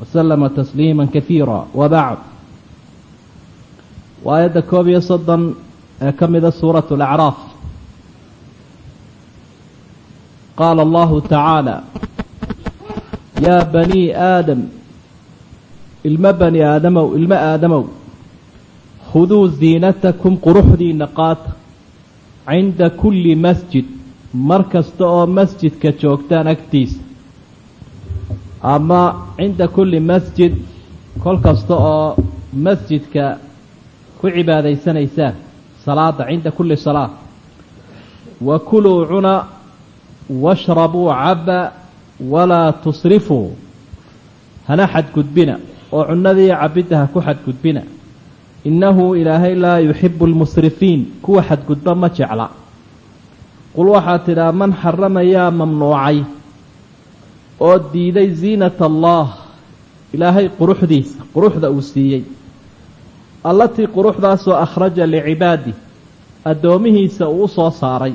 waslama tasliima kahiira wabacd waa aayadda koob iyo soddon ee ka mida suurat alacraaf qaala allahu tacaala yaa bani aadam ilmo bani aadamow ilmo aadamow khuduu ziinatakum quruxdiinna qaata cinda kulli masjid mar kasta oo masjidka joogtaan agtiisa ama cinda kulli masjid kol kasta oo masjidka ku cibaadaysanaysaan salaada cinda kulli salaa wa kuluu cuna washrabuu cabba walaa tusrifuu hana xadgudbina. Oo cunnadii cabidda ha ku xadgudbina. Innahu ilaahay laa yuxibu almusrifiin kuwa xadgudba ma jecla. Qul waxaad tidhaa man xaramayaa mamnuucay oo diiday ziinata allaah ilaahay quruxdiisa quruxda uu siiyey. Allatii quruxdaasoo akhraja licibaadi addoomihiisa uu u soo saaray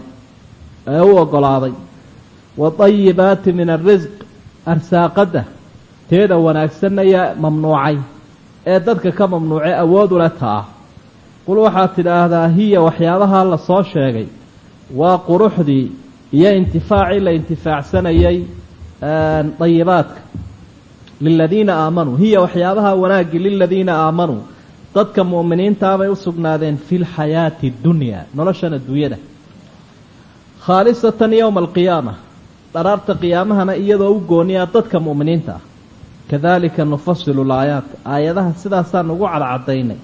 ee u oggolaaday wa dayibaati min alrisq arsaaqadda teeda wanaagsanna yaa mamnuucay ee dadka ka mamnuucay awood ule taa. Qul waxaad tidhaahdaa hiya waxyaabaha la soo sheegay. Waa quruxdii iyo intifaacii la intifaacsanayay dayibaadka liladiina aamanuu hiya waxyaabaha wanaaggii liladiina aamanuu dadka mu'miniintaabay u sugnaadeen fi lxayaati dunyaa noloshan adduunyada khaalisatan yowma alqiyaama dharaarta qiyaamahana iyadoo u gooniya dadka mu'miniinta. Ah kadalika nufasilu laayaat. Aayadaha sidaasaan ugu cadcadaynay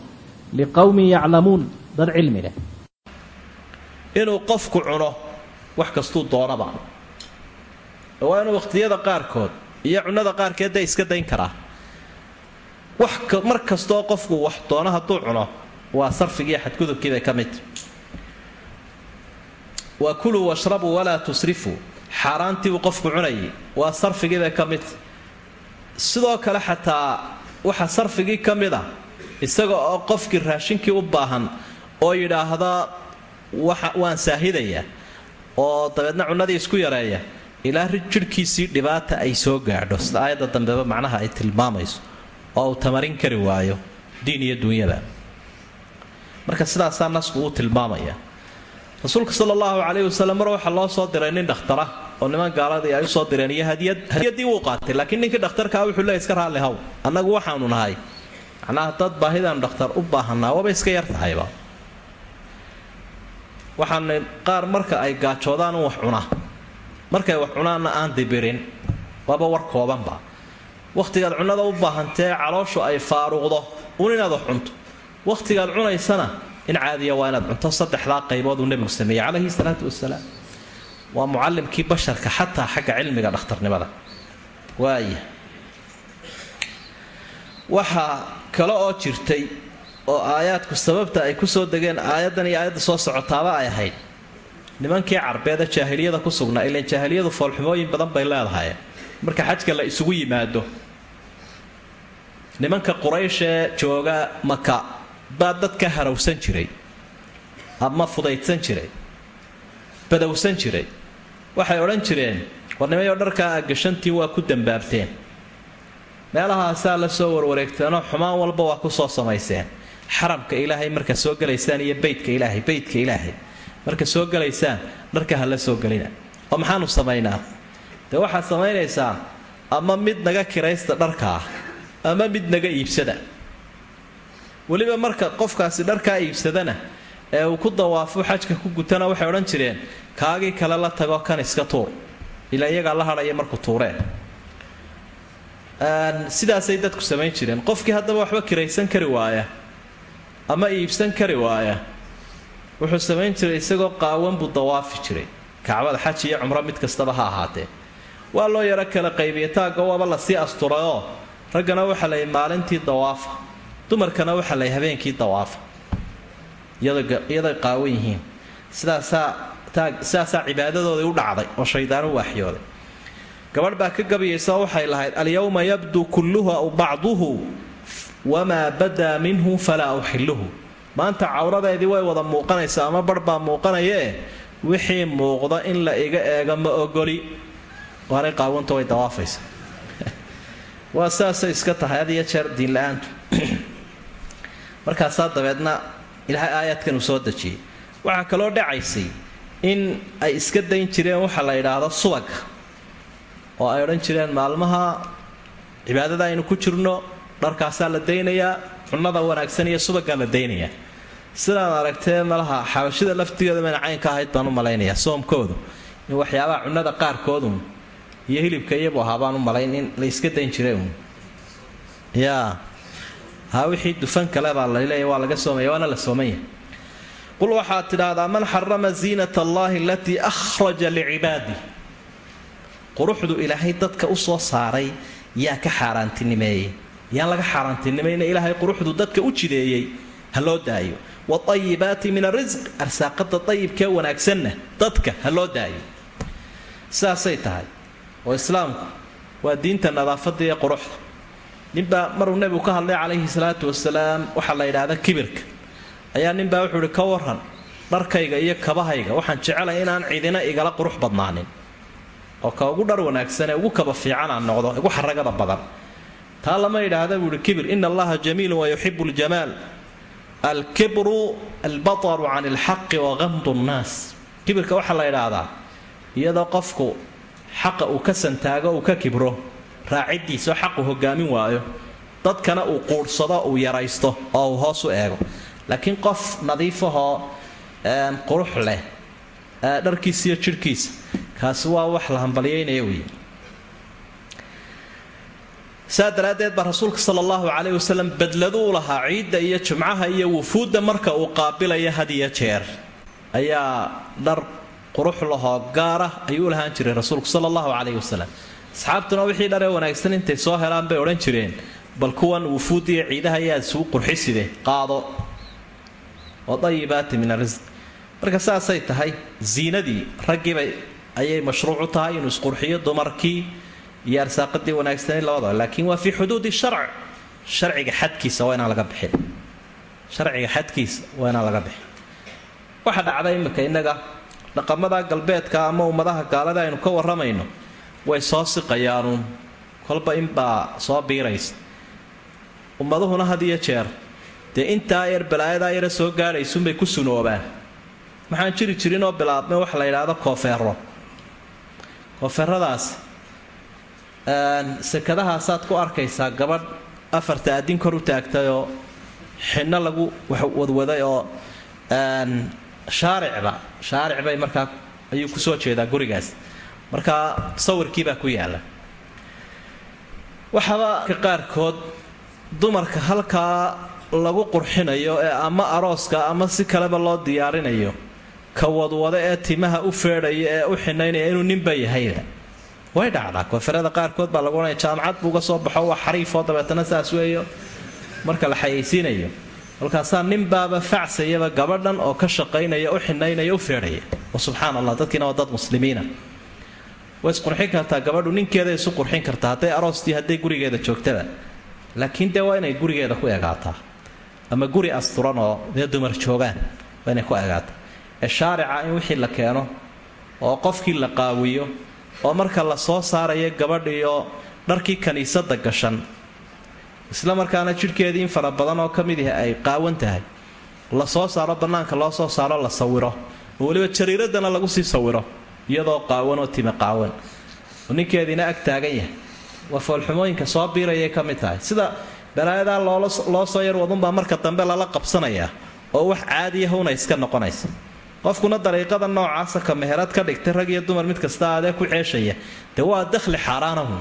liqowmin yaclamuun. Dad cilmi leh. Inuu qofku cuno wax kastuu doonaba waa inuu wakhtiyada qaarkood iyo cunnada qaarkeedda iska dayn karaa. Wax mar kastoo qofku wax doono hadduu cuno waa sarfigiiyo xadgudubkiibay ka mid. Wa kuluu washrabuu walaa tusrifuu xaaraantiibuu qofku cunayay waa sarfigiibay ka mid. Sidoo kale xataa waxa sarfigii ka mid ah isaga oo qofkii raashinkii u baahan oo yidhaahda waan saahidayaa oo dabeedna cunnadii isku yareeya ilaa jidhkiisii dhibaata ay soo gaadho. Sida aayadda dambeba macnaha ay tilmaamayso oo uu tamarin kari waayo diin iyo duunyada marka sidaasaa nasku uu tilmaamaya. Rasuulka sala allahu calayhi wasalem mar waxaa loo soo diray nin dhakhtara oo niman gaaladii ay u soo direen iyo hadiyad hadiyadii wuu qaatay laakiin ninkii dhakhtarkaa wuxuu leey iska raalli haw annagu waxaanu nahay. Macnaha dad baahidaanu dhakhtar u baahanaa waaba iska yar tahayba. Waxaana qaar marka ay gaajoodaan un wax cuna markay wax cunaanna aan dibirin waaba war koobanba. Wakhtigaad cunnada u baahantee calooshu ay faaruqdo un inaad wax cunto. Wakhtigaad cunaysana in caadiya waa inaad cunto. Saddexdaa qaybood uu nebigu sameeyey calayhi salaatu wasalaam waa mucallimkii basharka xataa xagga cilmiga dhakhtarnimada. Waaya waxaa kale oo jirtay oo aayaadku sababta ay ku soo degeen aayaddan iyo aayadda soo socotaaba ay ahayd nimankii carbeeda jaahiliyada ku sugnaa ilaan jaahiliyadu foolxumooyin badan bay leedahay. Marka xajka la isugu yimaado nimanka qurayshee jooga maka baa dadka harawsan jiray ama fudaydsan jiray badowsan jiray. Waxay odhan jireen war nimayo dharkaa agashantiin waa ku dambaabteen. Meelahaasaa la soo warwareegteenoo xumaan walba waa ku soo samayseen. Xaramka ilaahay marka soo gelaysaan iyo beytka ilaahay beytka ilaahay marka soo gelaysaan dharka ha la soo gelina oo maxaanu samaynaa? Dee waxaad samaynaysaan ama mid naga kiraysta dharkaa ama mid naga iibsada? Weliba marka qofkaasi dharkaa iibsadana ee uu ku dawaafo xajka ku gutana waxay odhan jireen kaagii kale la tago kan iska tuur. Ilaa iyagaa la hadhaya markuu tuureen. Sidaasay dadku samayn jireen. Qofkii haddaba waxba kiraysan kari waaya ama iibsan kari waaya wuxuu samayn jiray isagoo qaawan buu dawaafi jiray. Kacbada xaj iyo cumro mid kastaba ha ahaatee. Waa loo yaro kala qaybiya taagga waaba la sii asturayoo. Raggana waxaa layihi maalintii dawaafa. Dumarkana waxaa layihi habeenkii dawaafa. Iyaday qaawan yihiin. Sidaasaa cibaadadoodii u dhacday oo shaydaan u gabadh baa ka gabayaysa waxay lahayd alyawma yabduu kulluhu aw bacduhu wamaa badaa minhu falaa uxiluhu maanta cawradeedii way wada muuqanaysaa ama bar baa muuqanayee? Wixii muuqda in la iga eego ma ogoli. Waanay qaawanta way dawaafaysa waa saasay iska tahay had iyo jeer diinla-aantu markaasaa dabeedna ilaahay aayaadkan uu soo dejiyey. Waxaa kaloo dhacaysay in ay iska dayn jireen waxa la yidhaahdo subaga oo ay odhan jireen maalmaha cibaadada aynu ku jirno dharkaasaa la daynayaa cunnada wanaagsan iyo subagaa la daynayaa sidaan aragtee malaha xabashida laftigeeda mayna caynka ahayd baan u malaynayaa soomkoodu in waxyaabaha cunnada qaarkoodun iyo hilibka iyabu ahaa baan u malayn in la iska dayn jiray uun. Yaa ha wixii dufan kale baa laleeya waa laga soomaya waana la soomanya qul waxaad tidhaahdaa man xarama ziinat allahi alatii akhraja licibaadih quruxdu ilaahay dadka u soo saaray yaa ka xaaraantinimeeyey. Yaan laga xaaraantinimayna ilaahay quruxdu dadka u jideeyey ha loo daayo waayibaati min arisq arsaaqada ayibkee wanaagsanna dadka ha loo daayo. Sidaasay tahay. Oo islaamku waa diinta nadaafada iyo quruxda. Ninbaa maruu nebigu ka hadlay calayhi salaatu wasalaam waxaa la yidhaahda kibirka. Ayaa ninbaa wuxuu ihi ka waran dharkayga iyo kabahayga waxaan jecelay inaan cidina igala qurux badnaanin. Oo ka ugu dhar wanaagsan ee ugu kaba fiican aan noqdo ugu xaragada badan. Taa lama yidhaahda buu ihi kibir ina allaha jamiilun wa yuxibu ljamaal alkibru albataru can alxaqi wa gamdu nnaas kibirka waxaa la yidhaahdaa iyadoo qofku xaqa uu ka santaago uu ka kibro raaciddiisao xaqu hogaamin waayo. Dadkana uu quudhsado uu yaraysto oo uu hoos u eego. Laakiin qof nadiifahoo qurux leh dharkiisa iyo jidhkiisa kaasi waa wax la hambalyaynaya wey saa daraaddeed baa rasuulka sala allahu calayh wasalam badladu u lahaa ciidda iyo jumcaha iyo wufuudda marka uu qaabilaya had iyo jeer. Ayaa dhar qurux lahoo gaara ayuu u lahaan jiray rasuulku sala allahu calayh wasalam asxaabtuna wixii dharee wanaagsan intay soo helaan bay odhan jireen bal kuwan wufuudda iyo ciidaha ayaad isugu qurxiside qaado. Oo dayibaati min arisq marka saasay tahay ziinadii raggiibay ayay mashruucu tahay inuu isqurxiyo dumarkii iyo arsaaqadii wanaagsanay labadaba laakiin waa fii xuduudi sharc. Sharciga xadkiisa waa inaan laga bixin. Sharciga xadkiisa waa inaan laga bixin. Waxa dhacda imika innaga dhaqamada galbeedka ama ummadaha gaalada aynu ka warramayno way soo siqayaanuun kolba inbaa soo biiraysa. Ummaduhuna had iyo jeer dee intaa yar balaayadaa yara soo gaadhaysunbay ku sunoobaan. Waxaan jiri jirin oo bilaabmay waxa la yidhaahdo koofeero koofeeradaas sekadahaasaad ku arkaysaa gabadh afarta addin kor u taagtayoo xinno lagu wadwaday oo shaaricba shaaric markaa ayuu ku soo jeedaa gurigaas. Markaa sawirkiibaa ku yaalla. Waxaaba qaarkood dumarka halkaa lagu qurxinayo ee ama arooska ama si kaleba loo diyaarinayo ka wadwada ee timaha u feedhaya ee u xinaynaya inuu ninba yahayba way dhacdaa koonfarada qaarkood baa lagu odhanaya jaamacad buuga soo baxo waa xariifoo dabeetana saas weeyo. Marka la xayaysiinayo kolkaasaa ninbaaba facsayaba gabadhan oo ka shaqaynaya u xinaynaya u feedhaya wa subxaan allah dadkiina waa dad muslimiina. Way isqurxin kartaa gabadhu ninkeeda isu qurxin kartaa hadday aroostii hadday gurigeeda joogtaba laakiin dee waa inay gurigeeda ku egaataa. Ama guri asturan oo dee dumar joogaan waa inay ku egaataa. Ee shaarica in wixii la keeno oo qofkii la qaawiyo oo marka la soo saarayo gabadhiyo dharkii kiniisadda gashan. Isla markaana jidhkeedii in fara badan oo ka mid ah ay qaawan tahay. La soo saaro bannaanka loo soo saaro la sawiro. Oo weliba jariiradana lagu sii sawiro iyadoo qaawan oo time qaawan. Ninkeediina ag taagan yahay. Waa foolxumooyinka soo biirayay ka mid tahay. Sida balaayadaa loo soo yar wadunbaa marka dambe lala qabsanayaa oo wax caadiyahuna iska noqonaysa qofkuna dariiqada noocaasa ka meherad ka dhigtay rag iyo dumar mid kasta adee ku ceeshaya dee waa dakhli xaaraanahu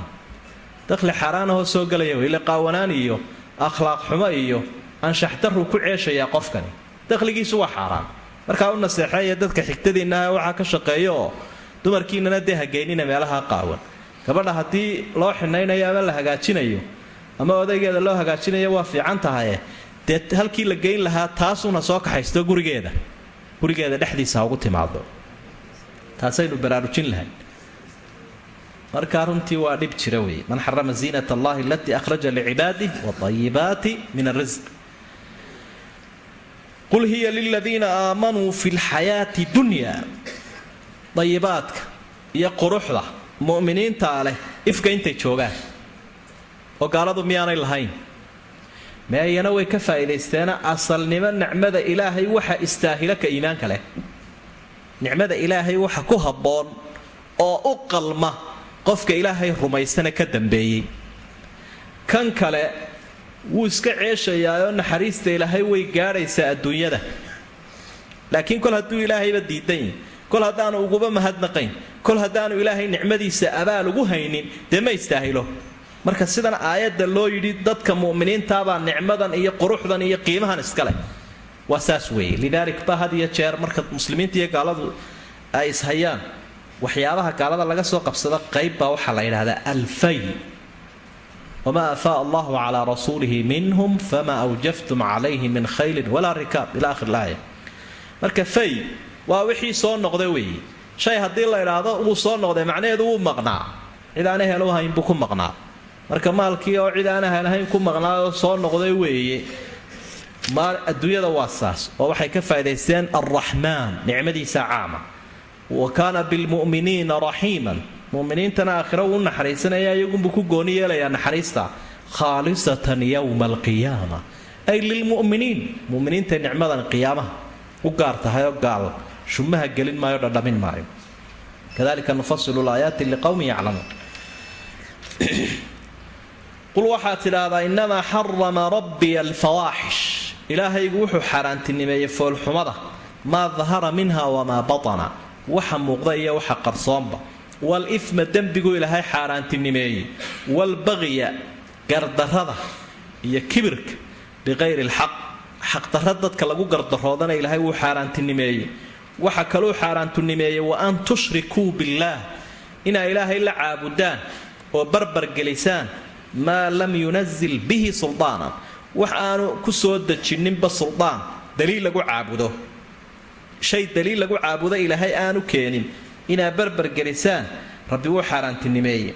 dakhli xaaraanahoo soo gelaya ile qaawanaan iyo akhlaaq xumo iyo anshax ku ceeshayaa qofkani. Dakhligiisu waa xaaraan. Markaa u naseexeeya dadka xigtadiinnaha waxaa ka shaqeeya oo dumarkiinana dee hageynina meelaha qaawan. Gabadha haddii loo xinaynayo ama la hagaajinayo ama odaygeeda loo hagaajinayo waa fiican tahaye. Dee halkii la geyn lahaa taasuna soo kaxaysto gurigeeda gurigeeda dhexdiisa ha ugu timaado taasaynu baraarujin lahay markaa runtii waa dhib jira weeye. Man xarama ziinat allahi alatii akhraja licibaadih waayibaati min arisq qul hiya liladiina aamanuu fi lxayaati dunya. Dayibaadka iyo quruxda mu'miniintaa leh ifka intay joogaan. Oo gaaladu miyaanay lahayn meeyana way ka faa'iidaysteena asalnimo nicmada ilaahay waxa istaahila ka iimaanka leh. Nicmada ilaahay waxa ku habboon oo u qalma qofka ilaahay rumaysana ka dambeeyey. Kan kale wuu iska ceeshayaayoo naxariista ilaahay way gaadhaysaa adduunyada. Laakiin kol hadduu ilaahayba diidan yahi kol haddaanu uguba mahadnaqayn kol haddaanu ilaahay nicmadiisa abaal ugu haynin dee ma istaahilo marka sidan aayadda loo yidhi dadka mu'miniintaabaa nicmadan iyo quruxdan iyo qiimahan iska leh waa saas weeye. Lidaalik ba had iyo jeer marka muslimiinta iyo gaaladu ay ishayaan waxyaabaha gaalada laga soo qabsado qayb baa waxaa la yidhahdaa alfay. Wamaa afaa allahu calaa rasuulihi minhum famaa awjaftum calayhi min khaylin walaa rikaab. Ila akhir laaya. Marka fay waa wixii soo noqda weeye. Shay haddii la idhaahdo wuu soo noqday macnaheedu wuu maqnaa. Cid aan ehel u hayn buu ku maqnaa marka maalkii oo cid aan ehel ahayn ku maqnaayoo soo noqday weeye. Adduunyada waa saas oo waxay ka faa'idaysteen alraxmaan nicmadiisa caama. Wa kaana bilmu'miniina raxiiman muminiintana aakhiro uu naxariisanaya iyagunbuu ku gooni yeelayaa naxariista. Khaalisatan yowma alqiyaama ay lilmu'miniin muminiintay nicmadan qiyaamaha u gaar tahay oo gaal shumaha gelin maayo dhadhamin maayo. Kadalika nufasilu laayaati liqowmin yaclamuun qul waxaad tidhaahdaa inamaa xarama rabbiya alfawaaxish ilaahaygu wuxuu xaaraantinimeeyey foolxumada maa dahara minha wamaa batana waxa muuqda iyo waxa qarsoonba wal-ifma dembigu ilaahay xaaraantinimeeyey waalbaqya gardarrada iyo kibirka biqayri alxaq xaqdarra dadka lagu gardaroodana ilaahay wuu xaaraantinimeeyey waxa kaluu xaaraantinimeeyey wa an tushrikuu billaah inaa ilaahay la caabudaan oo barbargelisaan maa lam yunazil bihi suldaanan wax aanu ku soo dejinninba suldaan daliil lagu caabudo. Shay daliil lagu caabudo ilaahay aanu keenin inaa barbargelisaan rabbi wuu xaaraantinimeeye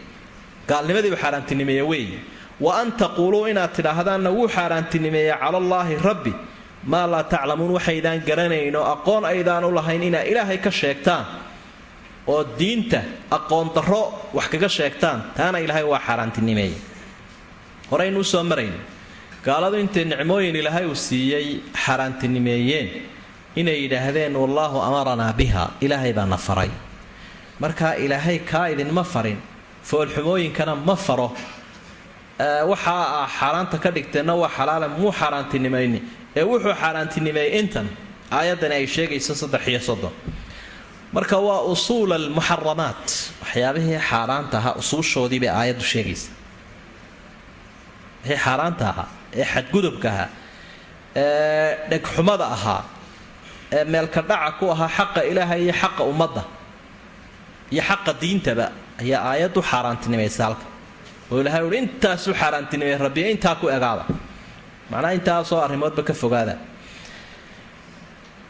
gaalnimadiibu xaaraantinimeeye weeye wa an taquuluu inaad tidhaahdaanna wuu xaaraantinimeeye calallaahi rabbi. Maa laa taclamuun waxaydaan garanayno aqoon aydaan u lahayn inaa ilaahay ka sheegtaan. Oo diinta aqoon darro wax kaga sheegtaan taana ilaahay waa xaaraantinimeeye horaynu u soo marayn. Gaaladu intay nicmooyin ilaahay uu siiyey xaaraantinimeeyeen. Inay yidhaahdeen wallaahu amaranaa biha. Ilaahay baa faray. Markaa ilaahay kaa idinma farin foolxumooyinkana ma faro. Waxaa ah xaaraanta ka dhigteenna waa xalaala muu xaaraantinimayni ee wuxuu xaaraantinimeeyey intan aayaddani ay sheegayso saddex iyo soddon. Marka waa usuul almuxaramaat waxyaabihii xaaraanta ahaa usuushoodii bay aayaddu sheegaysa wixii xaaraanta ahaa ee xadgudubka ahaa ee dhegxumada ahaa ee meelka dhaca ku ahaa xaqa ilaahay iyo xaqa ummadda iyo xaqa diintaba ayaa aayaddu xaaraantinimaysa halka oo ilahay uhi intaasuu xaaraantinimay rabbiya intaa ku egaada. Macnaha intaasoo arrimoodba ka fogaada.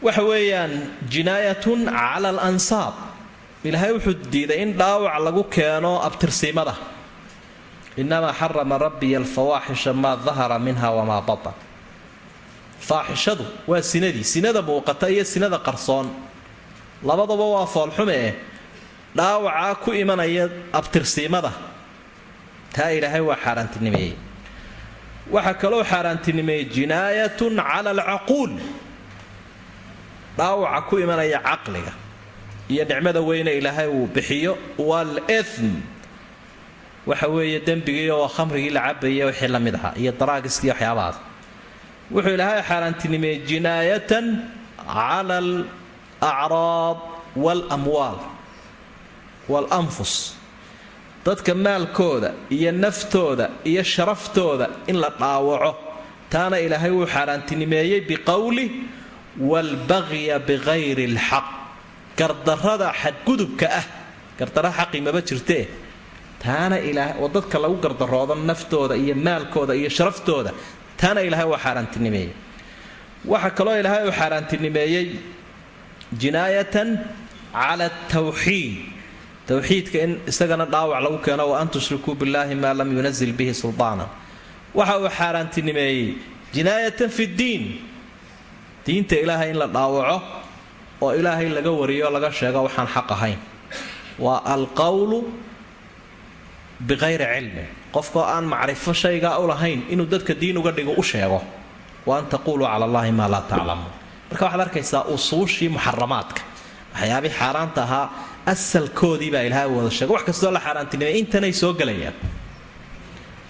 Waxa weeyaan jinaayatun cala al ansaab. Ilaahay wuxuu diiday in dhaawac lagu keeno abtirsiimada inamaa xarama rabbiya alfawaaxisha maa dahara minha wamaa batan faaxishadu waa sinadii. Sinada muuqata iyo sinada qarsoon. Labadaba waa foolxume eh. Dhaawacaa ku imanaya abtirsiimada. Taa ilaahay waa xaaraantinimeeyey. Waxaa kaloo xaaraantinimeeyey jinaayatun cala alcaquul. Dhaawaca ku imanaya caqliga iyo nicmada weyne ilaahay uu bixiyo wal-ithm waxa weeye dembigiiyo waa khamrigii la cabayay wixii la mid ahaa iyo daraagiskii waxyaabahaas. Wuxuu ilaahay xaaraantinimeeyey jinaayatan cala alacraad waalamwaal waalanfus dadka maalkooda iyo naftooda iyo sharaftooda in la dhaawaco. Taana ilaahay wuu xaaraantinimeeyey biqowli waalbagya bikayri alxaq. Gardarrada xadgudubka ah gardarra xaqi maba jirtee taana ilaa oo dadka lagu gardaroodo naftooda iyo maalkooda iyo sharaftooda. Taana ilaahay waa xaaraantinimeeyey. Waxaa kaloo ilaahay uu xaaraantinimeeyey jinaayatan cala tawxiid. Towxiidka in isagana dhaawac lagu keeno wa an tushrikuu billaahi maa lam yunazil bihi sultaana. Waxa uu xaaraantinimeeyey jinaayatan fi ddiin diinta ilaahay in la dhaawaco oo ilaahay laga wariyo laga sheego waxaan xaq ahayn. Waa alqowlu biqayri cilmi qofkoo aan macrifo shaygaa u lahayn inuu dadka diin uga dhigo u sheego wa an taquuluu cala allahi maa laa taclamuun marka waxaad arkaysaa usuushii muxaramaadka waxyaabihii xaaraanta ahaa asalkoodii baa ilaahay wada sheegay wax kastoo la xaaraantinimay intanay soo gelayaan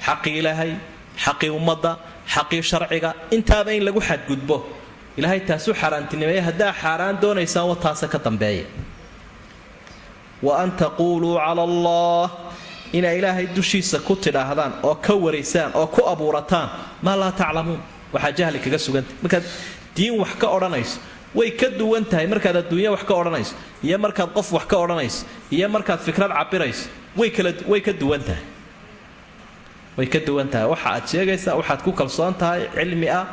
xaqii ilaahay xaqii ummadda xaqii sharciga intaaba in lagu xadgudbo ilaahay taasuu xaaraantinimeeya haddaa xaaraan doonaysaan wa taase ka dambeeya wa an taquuluu cala allah inay ilaahay dushiisa ku tidhaahdaan oo ka waraysaan oo ku abuurataan maa laa taclamuun. Waxaa jahli kaga sugantah markaad diin wax ka odhanayso way ka duwan tahay. Markaad adduunya wax ka odhanayso iyo markaad qof wax ka odhanayso iyo markaad fikrad cabirayso way ka duwan tahay. Way ka duwan tahay. Waxa aad sheegaysaa waxaad ku kalsoon tahay cilmi ah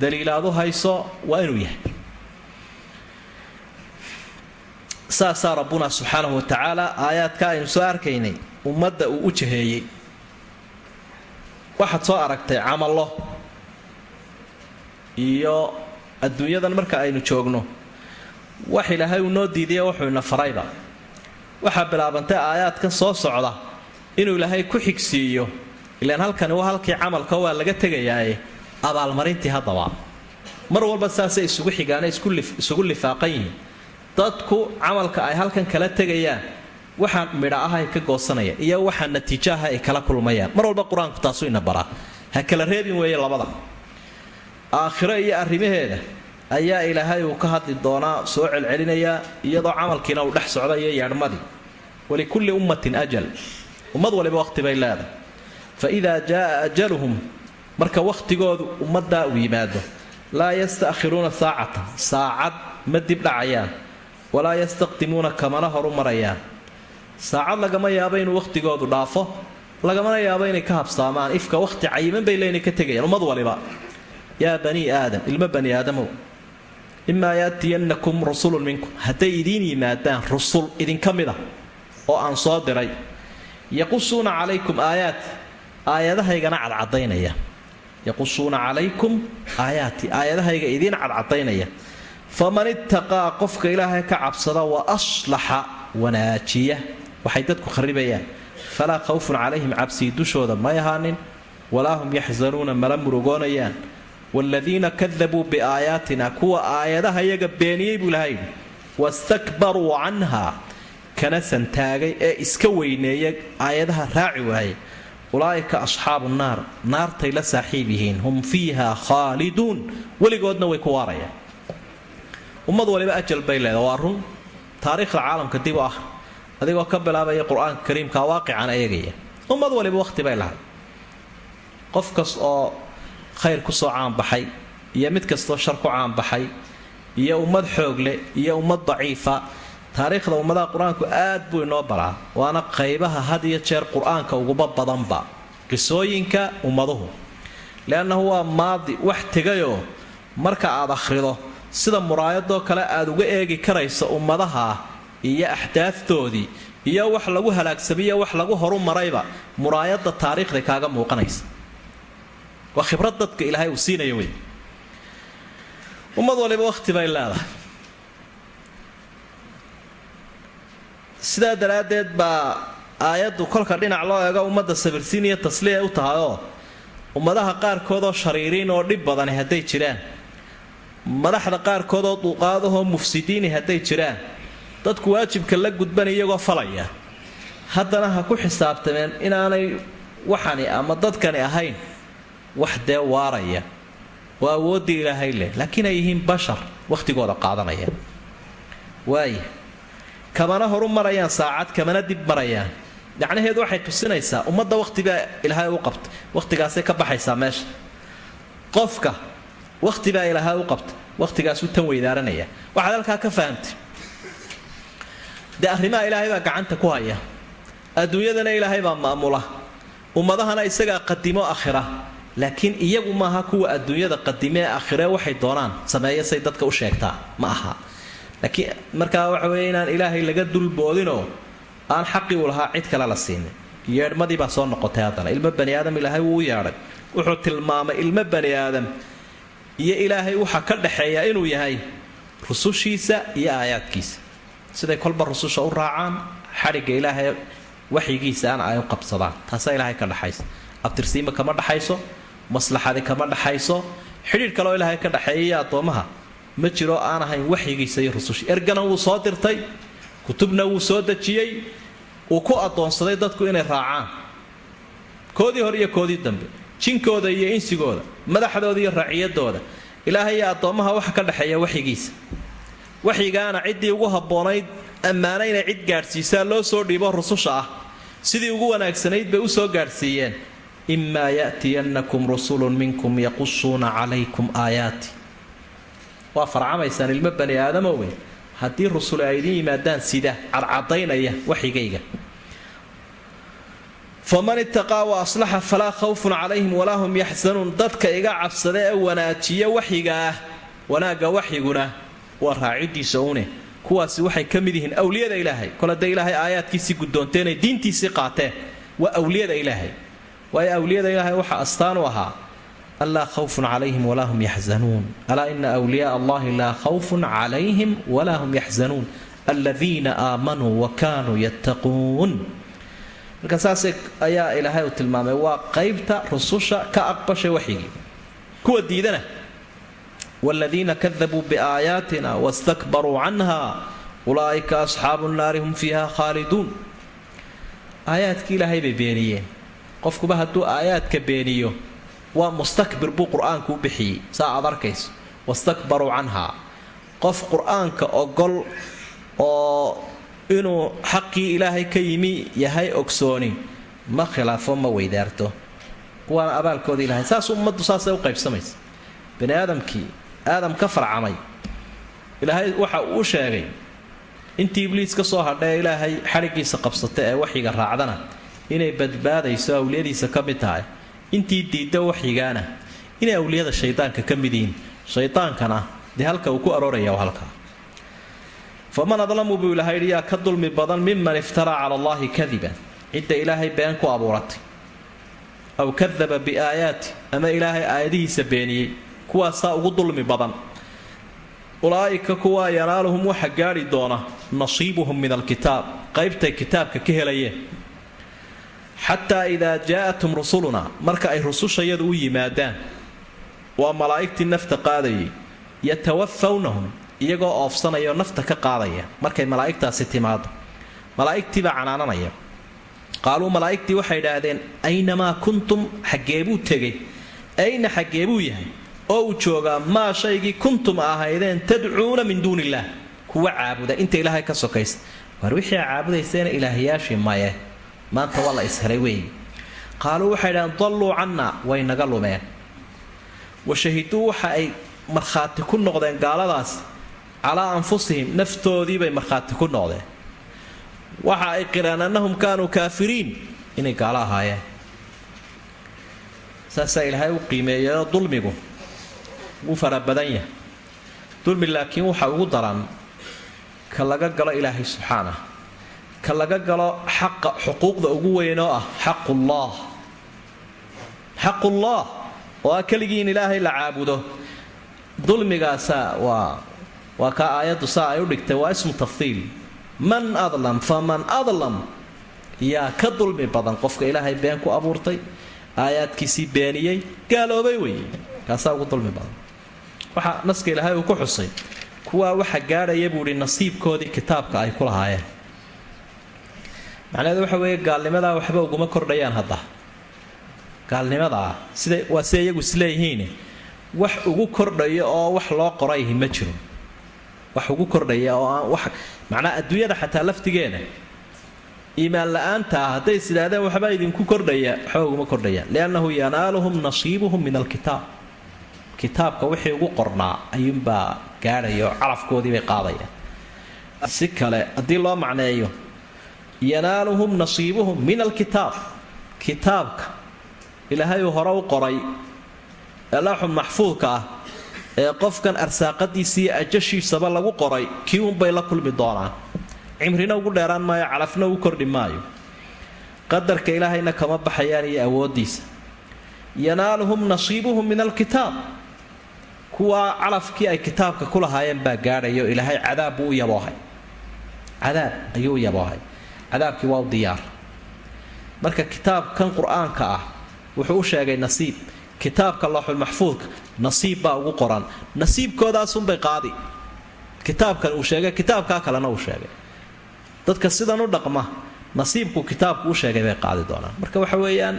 daliilaad hayso waa inuu yahay. Saasaa rabbuna subxaanahu watacaala aayaadka aynu soo arkaynay ummadda uu u jaheeyey. Waxaad soo aragtay camallo. Iyo adduunyadan marka aynu joogno wax ilaahay uu noo diidaye wuxuu ina farayba waxaa bilaabantay aayaadkan soo socda inuu ilaahay ku xigsiiyo ilaan halkani waa halkii camalka waa laga tegayaaye abaalmarintii haddaba mar walba saasay isugu xigaane isugu lifaaqan yihiin. Dadku camalka ay halkan kala tegayaan waxaa midha ah ay ka goosanayaan iyo waxaa natiijo ah ay kala kulmayaan. Mar walba qur'aanku taasuu ina baraa. Ha kala reebin weeye labada. Aakhiro iyo arrimaheeda ayaa ilaahay uu ka hadli doonaa soo celcelinayaa iyadoo camalkiina uu dhex socda iyo yeedhmadii walikulli ummatin ajal. Ummad waliba waqti bay leedahay. Fa idaa jaaa ajaluhum marka wakhtigoodu ummaddaa uu yimaado laa yasta'khiruuna saacata. Saacad ma dib dhacayaan. Walaa yastaqdimuuna kamana horu marayaan saacad lagama yaabo inuu wakhtigoodu dhaafo lagamana yaabo inay ka habsaamaan. Ifka wakhti cayiman bay leynay ka tegayaan ummad waliba. Yaa banii aadam ilmo bani aadamow imaa yaatiyannakum rusulun minkum. Hadday idiin yimaadaan rusul idinka mid a oo aan soo diray. Yaqusuuna calaykum aayaati aayadahaygana cadcadaynaya yaqusuuna calaykum aayaati aayadahayga idiin cadcadaynaya faman ittaqaa qofka ilaahay ka cabsada wa aslaxa wanaajiya waxay dadku kharibayaan. Falaa khawfun calayhim cabsii dushooda may ahaanin walaa hum yaxsanuuna mala murugoonayaan. Waaladiina kadabuu biaayaatina kuwa aayadaha yaga beeniyey buu yidhi wastakbaruu canha kana santaagay ee iska weyneeya aayadaha raaci waayey ulaa'ika asxaabu naar naartay la saaxiib yihiin. Hum fiiha khaaliduun weligoodna way ku waarayaan. Ummad waliba ajal bay leedahay waa run taariikhda caalamka dib u ah adigoo ka bilaabaya qur'aanka kariimka waaqicana eegaya ummad waliba waqti bay lahay qof kas oo khayr ku soo caanbaxay iyo mid kastoo shar ku caanbaxay iyo ummad xoog leh iyo ummad daciifa taariikhda ummadaha qur'aanku aad buu inoo baraa waana qaybaha had iyo jeer qur'aanka uguba badanba qisooyinka ummaduhu. Leannahu waa maadi wax tegayoo marka aad akhrido sida muraayadoo kale aad uga eegi karayso ummadaha iyo axdaaftoodii iyo wax lagu halaagsamiyo wax lagu horu marayba muraayadda taariikhda kaaga muuqanaysa. Waa khibrad dadka ilaahay uu siinaya wey. Ummad waliba wakhti bay leedahay. Sidaa daraaddeed baa aayaddu kolka dhinac loo eego ummadda sabirsiin iyo tasliya u tahayoo ummadaha qaarkoodoo shariiriin oo dhib badani hadday jiraan. Madaxda qaarkoodoo duuqaadahoo mufsidiini hadday jiraan dadku waajibka la gudban iyagoo falaya. Haddana ha ku xisaabtameen inaanay waxani ama dadkani ahayn wax dee waaraya. Oo awooddii ilaahay leh laakiin ay yihiin bashar wakhtigooda qaadanaya. Waaya kamana horu marayaan saacad kamana dib marayaan. Macnaheedu waxay tusinaysaa ummadda wakhtigaa ilaahay u qabtay. Wakhtigaasay ka baxaysaa meesha. Qofka wakhtibaa ilaahay u qabtay wakhtigaasuu tan weydaaranaya waxaad halkaa ka fahamtay dee arrimaha ilaahay baa gacanta ku haya. Adduunyadana ilaahay baa maamula. Ummadahana isagaa qadimo akhira laakiin iyagu maaha kuwa adduunyada qadimee akhire waxay doonaan. Sameeya say dadka u sheegtaa. Ma aha. Laakiin markaa waxa weeye inaan ilaahay laga dulboodinoo aan xaqii u lahaa cid kale la siinin. Yeedhmadii baa soo noqotay haddana. Ilmo bani aadam ilaahay wuu u yeedhay. Wuxuu tilmaamay ilmo bani aadam iyo ilaahay waxa ka dhaxeeya inuu yahay rusushiisa iyo aayaadkiisa siday kolba rususha u raacaan xadhigga ilaahay waxyigiisaana ay u qabsadaan. Taasaa ilaahay ka dhaxaysa. Abtirsiima kama dhaxayso maslaxadi kama dhaxayso xidhiir kaleoo ilaahay ka dhaxeeya iyo addoommaha ma jiro aan ahayn waxyigiisa iyo rususha. Ergana wuu soo dirtay kutubna wuu soo dejiyey uu ku addoonsaday dadku inay raacaan. Koodii hore iyo koodii dambe jinkooda iyo insigooda madaxdooda iyo raciyadooda ilaahay iyo addoommaha waxa ka dhexeeya waxyigiisa waxyigaana ciddii ugu habboonayd ammaano cid gaadhsiisaa loo soo dhiibo rususha ah. Sidii ugu wanaagsanayd bay u soo gaadhsiiyeen. Imaa ya'tiyannakum rusulun minkum yaqusuuna calaykum aayaati. Waa farcamaysaan ilmo bani aadamowe haddii rusul ay idin yimaadaan sida cadcadaynaya waxyigayga. Faman itaqaa wa aslaxa falaa khawfun calayhim walaa hum yaxsanuun dadka iga cabsada ee wanaajiya waxyiga ah wanaagga waxyiguna waa raacidiisa une kuwaasi waxay ka mid yihiin awliyada ilaahay. Kol hadday ilaahay aayaadkiisii guddoonteenay diintiisii qaateen waa awliyada ilaahay. Waayo awliyada ilaahay waxaa astaan u ahaa an laa khawfun calayhim walaa hum yaxzanuun. Alaa ina wliyaaa allahi laa khawfun calayhim walaa hum yaxzanuun. Aladiina aamanuu wa kaanuu yattaquun. Marka saas ayaa ilaahay uu tilmaamay waa qaybta rususha ka aqbashay waxyigii. Kuwa diidana wladiina kadabuu biaayaatina wastakbaruu canha ulaa'ika asxaabu nnaari hum fiiha khaaliduun aayaadkii ilaahay bay beeniyeen qofkuba hadduu aayaadka beeniyo waa mustakbir buu qur'aanku u bixiyey saa aad arkayso wastakbaruu canhaa qof qur'aanka ogol oo inuu xaqii ilaahay ka yimi yahay ogsooni ma khilaafo ma weydaarto waana abaalkooda ilahay saas ummaddu saasay u qaybsamaysa bani aadamkii aadam ka farcamay. Ilaahay waxa uu sheegay intii ibliis ka soo hadha ee ilaahay xadhiggiisa qabsata ee waxyiga raacdana inay badbaadayso awliyadiisa ka mid tahay intii diidda waxyigaana inay awliyada shaydaanka ka mid yihiin shaydaankana dee halka uu ku arooraya halkaa faman adlamu buu ilahay yidhi yaa ka dulmi badan miman iftaraa cala allaahi kadiban cidda ilaahay been ku abuuratay. Aw kadaba biaayaati ama ilaahay aayadihiisa beeniyey kuwaasaa ugu dulmi badan. Ulaa'ika kuwaa yanaaluhum waxa gaadhi doona nasiibuhum min alkitaab qaybtay kitaabka ka helayeen xataa idaa jaa'athum rusulunaa marka ay rusushayadu u yimaadaan waa malaa'igtii nafta qaadayay. Yatawafawnahum iyagoo oofsanayao nafta ka qaadaya. Markay malaa'igtaasi timaado malaa'igtiibaa canaananaya. Qaaluu malaa'igtii waxay idhaahdeen aynamaa kuntum xaggeebuu tegay ayna xaggeebuu yahay oo uu joogaa maa shaygii kuntum ahaydeen tadcuuna min duuni illaah kuwa caabuda inta ilaahay ka sokaysa war wixii caabudayseena ilaahyaashii maye maanta waa la ishelay weeyi qaaluu waxay idhahdeen dalluu cannaa way naga lumeen. Wa shahiduu waxa ay markhaati ku noqdeen gaaladaas calaa anfusihim naftoodiibay markhaati ku noqdeen. Waxa ay qireen annahum kaanuu kaafiriin. Inay gaalo ahaayeen. Saasaa ilaahay u qiimeeyao dulmigu wuu fara badan yahay. Dulmi laakiin waxa ugu daran ka laga galo ilaahay subxaanah ka laga galo xaqa xuquuqda ugu weyn oo ah xaqullah. Xaqullah oo ah keligii in ilaahay la caabudo. Dulmigaasaa waa waa kaa aayaddu saa ay u dhigtay waa ismu tafdiil. Man adlam faman adlam. Yaa ka dulmi badan qofka ilaahay been ku abuurtay aayaadkiisii beeniyey gaaloobay weeye kaasaa ugu dulmi badan waxaa naska ilaahay uu ku xusay. Kuwaa waxa gaadhaya buu ihi nasiibkoodii kitaabka ay ku lahaayeen. Macnaheedu waxa weeye gaalnimadaa waxba uguma kordhayaan hadda. Gaalnimadaa sida waa siday iyagu isleeyihiin wax ugu kordhaya oo wax loo qorayhi ma jiro. Wax ugu kordhaya oo aan wax macnaa adduunyada xataa laftigeeda iimaan la'aantaa hadday is idhaahdeen waxbaa idinku kordhaya waxba uguma kordhayaan liannahu yanaaluhum nasiibuhum min alkitaab kitaabka wixii ugu qornaa ayuunbaa gaadhaya oo calafkoodii bay qaadayaan. Si kale haddii loo macneeyo yanaaluhum nasiibuhum min alkitaab. Kitaabka ilaahay uu hore u qoray ee maxfuudka ah ee qofkan arsaaqadiisa iyo ajashiisaba lagu qoray kii unbay la kulmi doonaan. Cimrina ugu dheeraan maayo calafna ugu kordhi maayo. Qadarka ilaahayna kama baxayaan iyo awoodiisa yanaaluhum nasiibuhum min alkitaab kuwaa calafkii ay kitaabka ku lahaayeen baa gaadhayo ilaahay cadaab buu u yaboohay cadaab ayuu u yaboohay cadaabkii waa u diyaar. Marka kitaabkan qur'aanka ah wuxuu u sheegay nasiib. Kitaabka looxulmaxfuudka nasiib baa ugu qoran. Nasiibkoodaasunbay qaadi. Kitaabkan uu sheegay kitaabkaa kalena uu sheegay. Dadka sidan u dhaqma nasiibku kitaabku u sheegay bay qaadi doonaan. Marka waxa weeyaan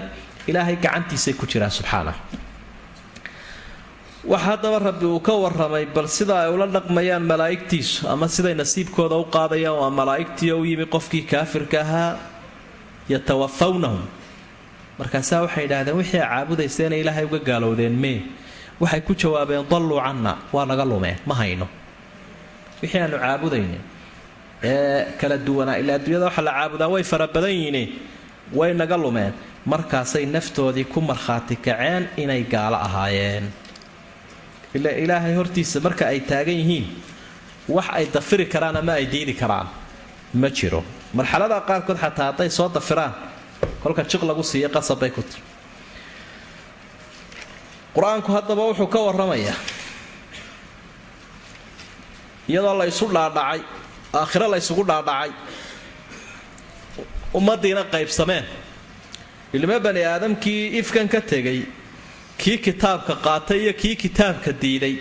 ilaahay gacantiisay ku jiraan subxaanah waxa haddaba rabbi uu ka waramay bal sida ay ula dhaqmayaan malaa'igtiisu ama siday nasiibkooda u qaadayaan waa malaa'igtii u yimi qofkii kaafirka ahaa yatawafawnahum markaasaa waxay yidhaahdeen wixii caabudaysa inay ilaahay uga gaalowdeen mee? Waxay ku jawaabeen dalluu canna waa naga lumeen ma hayno. Wixii aanu caabudaynin ee kala duwanaa ilaa adduunyada waxa la caabudaa way fara badan yihiine way naga lumeen. Markaasay naftoodii ku markhaati kaceen inay gaalo ahaayeen ila ilaahay hortiisa marka ay taagan yihiin wax ay dafiri karaan ama ay diidi karaan ma jiro. Marxalada qaarkood xataa hadday soo dafiraan kolka jiq lagu siiya qasabbay ku tiri qur'aanku haddaba wuxuu ka warramayaa iyadoo la ysu dhaadhacay aakhiro la ysugu dhaadhacay ummaddiina qaybsameen. Ilmo bani aadamkii ifkan ka tegay kii kitaabka qaatay iyo kii kitaabka diiday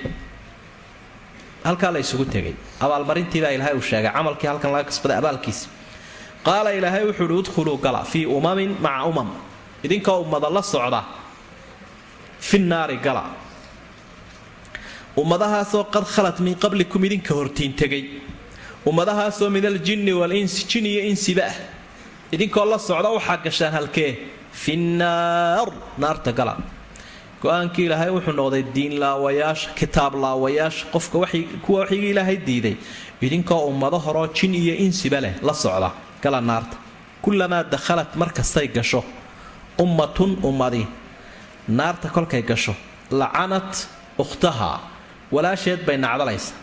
halkaa la ysugu tegay. Abaalmarintiibaa ilaahay uu sheegay. Camalkii halkan laga kasbaday abaalkiisa qaala ilaahay wuxuu uhi udkhuluu gala fii umamin maca umam. Idinkoo ummada la socda fi naari gala. Ummadahaasoo qad khalat min qablikum idinka hortiin tegay. Ummadahaasoo min aljinni walinsi jin iyo insiba ah idinkoo la socda waxaa gashaan halkee? Fi naar naarta gala go'aankii ilaahay wuxuu noqday diin laawayaasha kitaab laawayaasha qofka kuwa waxyigii ilaahay diiday. Idinkoo ummado horoo jin iyo insiba leh la socda gala naarta. Kulamaa dakhalat markastay gasho ummatun ummadi. Naarta kolkay gasho lacanat ukhtahaa walaasheed bay nacdalaysaa.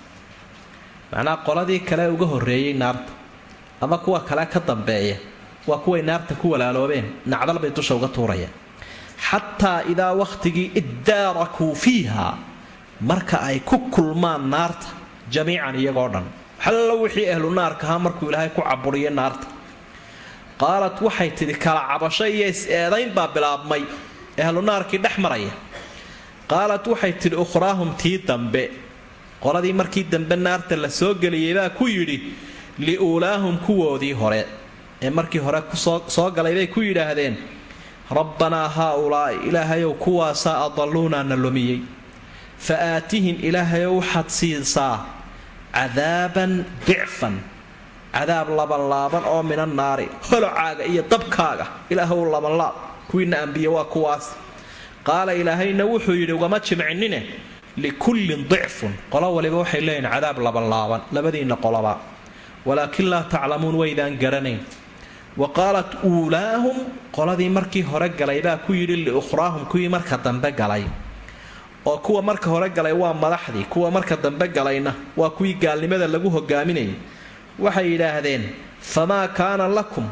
Macnaha qoladii kale uga horreeyey naarta. Ama kuwa kale ka dambeeya waa kuway naarta ku walaaloobeen. Nacdal bay dusha uga tuurayaan xataa idaa wakhtigii iddaarakuu fiiha marka ay ku kulmaan naarta jamiican iyagoo dhan hallo wixii ahlu naarkahaa markuu ilaahay ku caburiyo naarta qaalat waxay tidhi kala cabasho iyo is-eedayn baa bilaabmay ahlu naarkii dhex maraya qaalat waxay tidhi ukhraahum tii dambe qoladii markii dambe naarta la soo geliyay baa ku yidhi liuulaahum kuwoodii hore ee markii hore soo galay bay ku yidhaahdeen rabbanaa haa-ulaa'i ilaahayow kuwaasaa adalluunaa na lumiyey. Fa aatihim ilaahayow waxaad siisaa cadaaban dicfan. Cadaab labanlaaban oo mina naari. Holocaaga iyo dabkaaga ilaahow labanlaab. Kuwiina ambiye waa kuwaas. Qaala ilaahayna wuxuu yidhi ugama jimcinine likullin dicfun. Qolo waliba waxay leeyihiin cadaab labanlaaban labadiinna qoloba walaakin laa taclamuun waydaan garanayn wa qaalat uulaahum qoladii markii hore galay baa ku yidhi liukhraahum kuwii marka dambe galay. Oo kuwa marka hore galay waa madaxdii kuwa marka dambe galayna waa kuwii gaalnimada lagu hogaaminayay waxay yidhaahdeen famaa kaana lakum?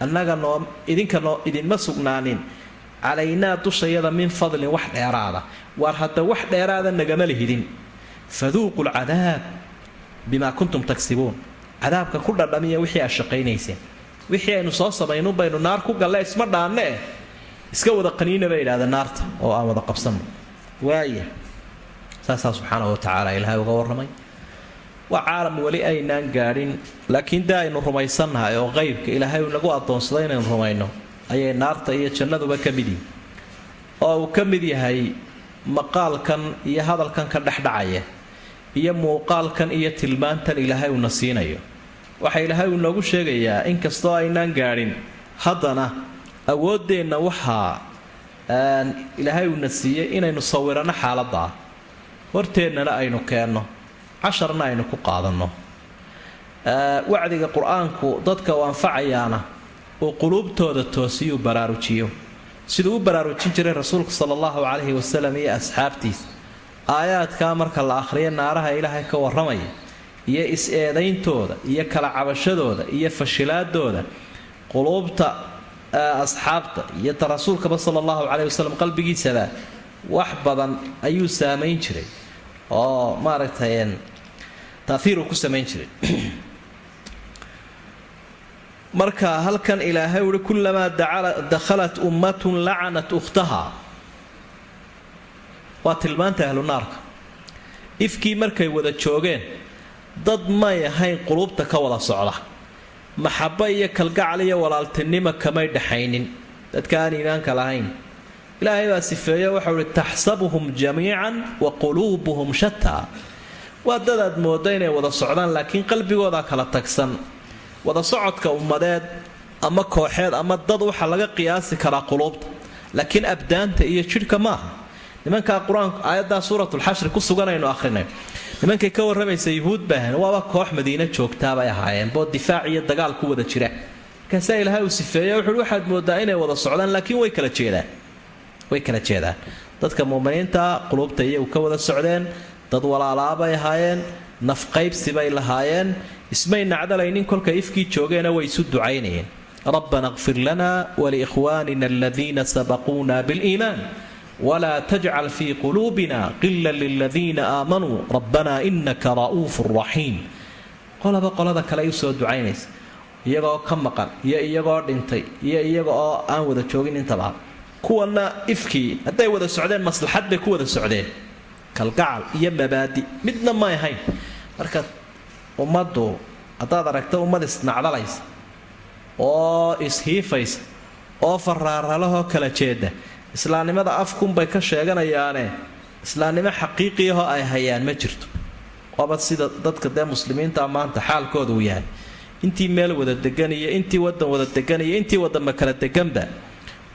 Annaga noo idinka noo idinma sugnaanin. Calaynaa dushayada min fadlin wax dheeraada waar hadda wax dheeraada nagama lihidin. Faduuqu lcadaab bimaa kuntum tagsibuun cadaabka ku dhadhamiya wixii aad shaqaynayseen wixii aynu soo samaynun baynu naar ku galle isma dhaanne? Iska wada qaniina bay idhahdeen naarta oo aan wada qabsanno. Waaya saasaa subxaanahu watacaala ilaahay uga warramay. Waa caalam weli aynaan gaadhin laakiin dee aynu rumaysannahay oo qeybka ilaahay uu nagu addoonsaday inaynu rumayno ayay naarta iyo jannaduba ka mid yihiin oo uu ka mid yahay maqaalkan iyo hadalkan ka dhexdhacaya iyo muuqaalkan iyo tilmaantan ilaahay uuna siinayo waxa ilaahay uu noogu sheegayaa inkastoo aynaan gaadhin haddana awooddeenna waxaa ilaahay uuna siiyey inaynu sawirano xaaladdaa horteennana aynu keenno casharna aynu ku qaadanno. Wacdiga qur'aanku dadka u anfacayaana uu quluubtooda toosiyuu baraarujiyo. Siduu u baraarujin jiray rasuulku sala allahu calayhi wasalam iyo asxaabtiisa aayaadkaa marka la akhriyo naaraha ilaahay ka warramaya iyo is-eedayntooda iyo kala cabashadooda iyo fashilaadooda quluubta asxaabta iyo ta rasuulkaba sala allahu caleyhi wasalam qalbigiisaba wax badan ayuu saamayn jiray oo maaragtay taiir uu ku samayn jiray. Marka halkan ilaahay uhi kulamaa dakhalat ummatun lacanat ukhtaha. Waa tilmaanta ahlu naarka. Ifkii markay wada joogeen dad may ahayn quluubta ka wada socda. Maxabo iyo kalgacal iyo walaaltinimo kamay dhaxaynin. Dadka aan iimaanka lahayn. Ilaahay baa sifeeyo waxau ihi taxsabuhum jamiican wa quluubuhum shataa waa dadaad mooda inay wada socdaan laakiin qalbigoodaa kala tagsan. Wada socodka ummadeed ama kooxeed ama dad waxaa laga qiyaasi karaa quluubta laakiin abdaanta iyo jidhka maaha. Nimankaa qur'aanku aayaddaa suuratulxashri ku suganaynu ahrinay nimankay ka warramaysa yuhuud baahan waaba koox madiine joogtaabay ahaayeen boo difaac iyo dagaal ku wada jira. Markaasaa ilaahay uu sifeeya wuxuui waxaad moodaa inay wada socdaan laakiin way kala jeedaan. Way kala jeedaan. Dadka muuminiinta quluubta iyagu ka wada socdeen dad walaalaabay ahaayeen nafqaybsibay lahaayeen ismay nacdalaynin kolka ifkii joogeena way isu ducaynayeen. Rabbana kfir lana waliikhwaanina aladiina sabaquuna biliimaan wlaa tajcal fii quluubina qila liladiina aamanuu rabbana inaka ra'uufu raxiim qolaba qolada kale ay u soo ducaynaysa iyagoo ka maqan iyo iyagoo dhintay iyo iyaga oo aan wada joogin intaba kuwana ifkii hadday wada socdeen maslaxad bay ku wada socdeen kalgacal iyo mabaadi midna may ahayn marka ummaddu haddaad aragta ummad isnacdalaysa oo ishiifaysa oo faraaralahoo kala jeeda islaamnimada afkunbay ka sheeganayaane. Islaamnimo xaqiiqiyahoo ay hayaan ma jirto. Waaba sida dadka dee muslimiinta maanta xaalkooda uu yahay. Intii meel wada degan iyo intii wadan wada degan iyo intii wadanba kala deganba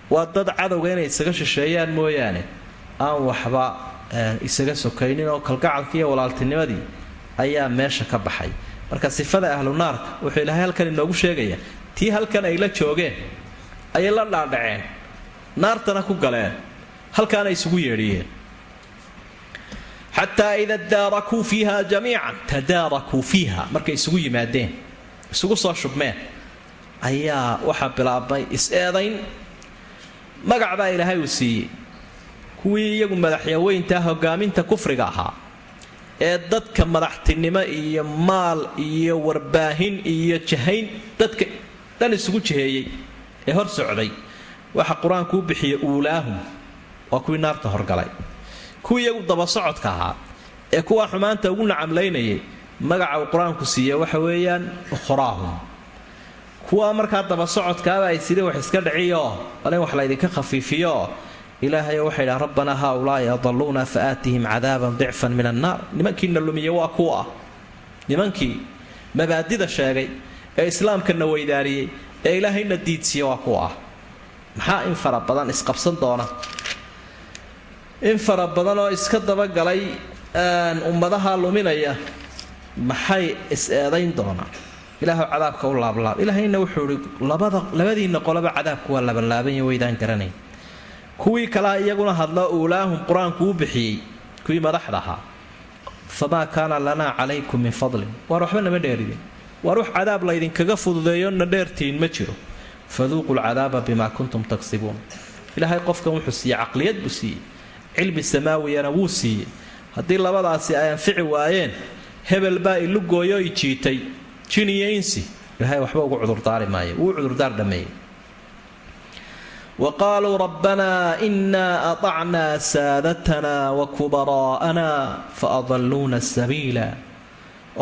waa dad cadowga inay isaga shisheeyaan mooyaane. Aan waxba isaga sokaynin oo kalgacalkii iyo walaaltinimadii ayaa meesha ka baxay. Marka sifada ahlu wuxuu ilaahay halkan inoogu sheegaya tii halkan ay la joogeen ayay la dhaadhaceen naartana ku galeen. Halkaana isugu yeedhiyeen. Xataa ida daarakuu fiiha jamiican tadaarakuu fiiha markay isugu yimaadeen isugu soo shubmeen ayaa waxaa bilaabmay is-eedayn magac baa ilaahay uu siiyey. Kuwii iyagu madaxyaweyntaa hogaaminta kufriga ahaa ee dadka madaxtinimo iyo maal iyo warbaahin iyo jahayn dadka dhan isugu jiheeyey ee hor socday waxa qur'aanku u bixiya uulaahum waa kuwii naarta horgalay. Kuwii iyagu daba socodka ahaa ee kuwaa xumaanta ugu nacamlaynayay magaca uu qur'aanku siiye waxa weeyaan ukhraahum. Kuwa markaa daba socodkaaba ay sidii wax iska dhiciyo bal in wax laydinka khafiifiyo ilaahay waxay dhaha rabbanaa haaulaai adaluuna fa aatihim cadaaban dicfan min annaar. Nimankiina lumiye waa kuwa ah. Nimankii mabaadida sheegay ee islaamkana weydaariyey ee ilaahayna diidsiiye waa kuwa ah maxaa in fara badan isqabsan doona? In fara badan oo iska dabagalay ummadaha luminaya maxay is-eedayn doonaa ilaahu cadaabka u laablaab. Ilaahayna wuxuu ihi labada labadiinna qolaba cadaabku waa labanlaabanya waydaan garanayn. Kuwii kalea iyaguna hadlo uulaahum qur'aanku u bixiyey. Kuwii madaxda ahaa famaa kaana lanaa calaykum min fadlin. Waar waxba nama dheeridin. Waar wax cadaab laydinkaga fududeeyo na dheertiin ma jiro faduuqu lcadaaba bimaa kuntum tagsibuun ilaahay qofkan wuxuu siiyey caqliyad buu siiyey cilmi samaawiyana wuu siiyey haddii labadaasi ay anfici waayeen hebel baa ilu gooyo i jiitay jin iyo insi ilaahay waxba ugu cudurdaari maayo wuu cudurdaar dhammeeyey wa rabbanaa inaa aطacnaa saadatana wa kubaraa'ana faadaluuna sabiila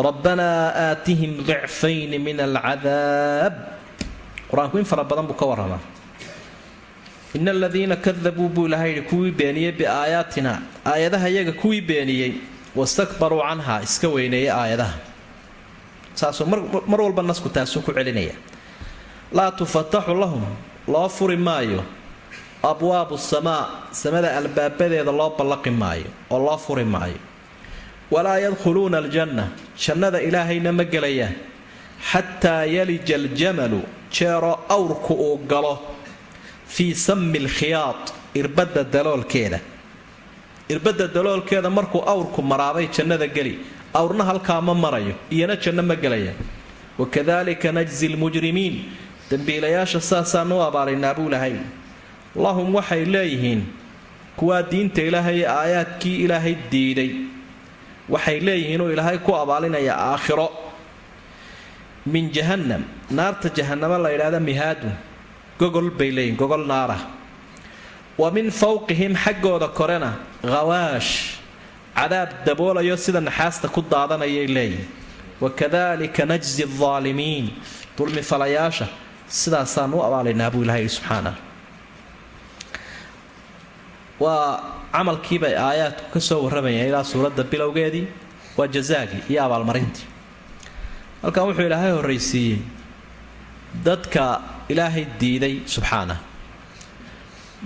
rabbanaa aatihim dicfayni min alcadaab qur'aanku in fara badan buu ka warramaa ina aladiina kadabuu buu ilahay yidhi kuwii beeniyey biaayaatina aayadaha iyaga kuwii beeniyey wastakbaruu canha iska weyneeyey aayadaha. Saasuu mar walba nasku taasuu ku celinaya. Laa tufataxu lahum loo furi maayo. Abwaabu samaa samada albaabadeeda loo ballaqi maayo oo loo furi maayo. Walaa yadkhuluuna aljanna jannada ilaahayna ma gelayaan. Xataa yalija aljamalu jeero awrku uu galo fii sammi alkhiyaad irbadda daloolkeeda. Irbadda daloolkeeda markuu awrku maraabay jannada geli. Awrna halkaa ma marayo iyana janno ma gelaya wakadalika najzi lmujrimiin dembiilayaasha saasaanu u abaalaynaa buu lahay lahum waxay leeyihiin kuwaa diinta ilaahay aayaadkii ilaahay diiday waxay leeyihiin inuu ilaahay ku abaalinaya aakhiro. Min jahannam naarta jahannamo la yidhahda mihaadun. Gogol bay leeyihiin gogol naara. Wa min fawqihim xaggooda korena khawaash cadaab daboolayo sida naxaasta ku daadanayay leeyihiin wakadalika najzi aldaalimiin dulmi falayaasha sidaasaan u abaalaynaa buu ilahay subxaanah. Waa camalkiibay aayaadku ka soo warramayeen ilaa suuradda bilowgeedii waa jazaagii iyo abaalmarintii. Halkan wuxuu ilaahay horraysiiyey dadka ilaahay diiday subxaanah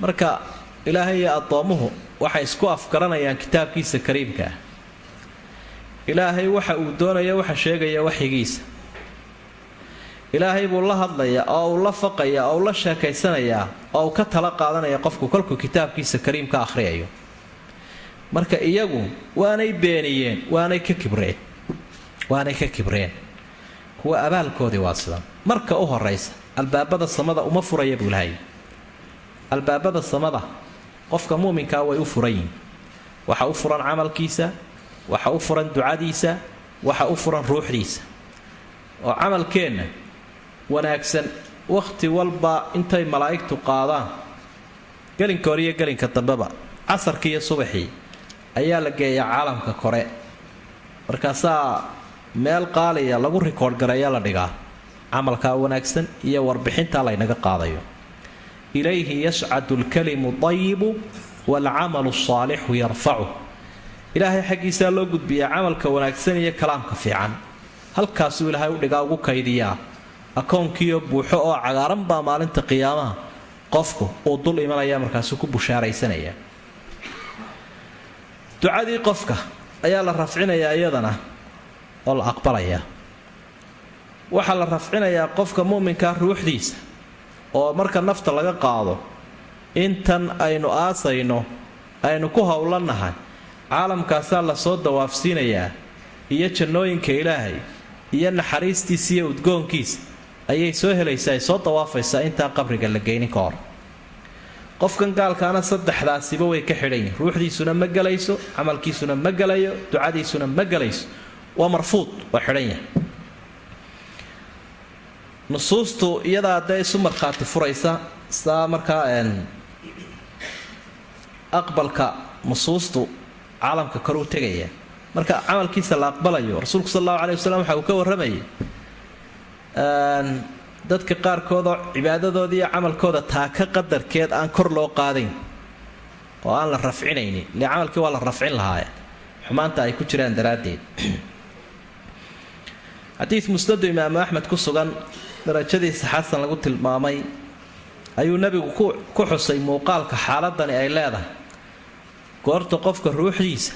marka ilaahay iyo addoommuhu waxay isku afgaranayaan kitaabkiisa kariimka ah. Ilaahay waxa uu doonaya waxa sheegaya waxyigiisa. Ilaahay buu la hadlayaa oo uu la faqayaa oo uu la sheekaysanayaa oo uu ka tala qaadanaya qofku kolkuu kitaabkiisa kariimka akhriyayo. Marka iyagu waanay beeniyeen waanay ka kibreen waanay ka kibreen kuwa abaalkoodii waa sidan marka u horaysa albaabada samada uma furaya buu lahay albaabada samada qofka muuminkaa way u furan yihiin waxa u furan camalkiisa waxa u furan ducadiisa waxa u furan ruuxdiisa. Oo camalkeenna wanaagsan wakhti walba intay malaa'igtu qaadaan. Gelinka hore iyo gelinka dambeba casarkii iyo subaxii ayaa la geeyaa caalamka kore. Markaasaa meel qaaliya lagu rikoodh gareeya la dhigaa. Camalkaa wanaagsan iyo warbixintaa laynaga qaadayo. Ilayhi yascadu alkalimu ayibu waalcamalu asaalixu yarfacu ilaahay xaggiisaa loo gudbiyaa camalka wanaagsan iyo kalaamka fiican. Halkaasuu ilaahay u dhigaa ugu kaydiyaa. Akoonkiiyo buuxo oo cagaaran baa maalinta qiyaamaha. Qofku uu dul imanaya markaasuu ku bushaaraysanaya. Ducadii qofka ayaa la rafcinayaa iyadana oo la aqbalayaa waxaa la rafcinayaa qofka mu'minkaa ruuxdiisa oo marka nafta laga qaado intan aynu aasayno aynu ku howlannahay caalamkaasaa la soo dawaafsiinayaa iyo jannooyinka ilaahay iyo naxariistiisa iyo udgoonkiisa ayay soo helaysaa ay soo dawaafaysaa intaan qabriga la geynin ka hor. Qofkan gaalkaana saddexdaasiba way ka xidhan yihiin ruuxdiisuna ma gelayso camalkiisuna ma gelayo ducadiisuna ma gelayso waa marfuud waa xidhan yahay. Nusuustu iyadaa dee isu markhaati furaysa saa markaa aqbalka nusuustu caalamka kor u tegaya marka camalkiisa la aqbalayo rasuulku sal allahu aley wasalam waxa uu ka warramayay dadka qaarkoodoo cibaadadooda iyo camalkooda taaka qadarkeed aan kor loo qaadayn oo aan la rafcinaynin. Ile camalkii waa la rafcin lahaaye xumaanta ay ku jiraan daraaddeed xadiid musnadu imaamu axmed ku sugan darajadiisa xasan lagu tilmaamay ayuu nebigu ku xusay muuqaalka xaaladani ay leedahay. Goorta qofka ruuxdiisa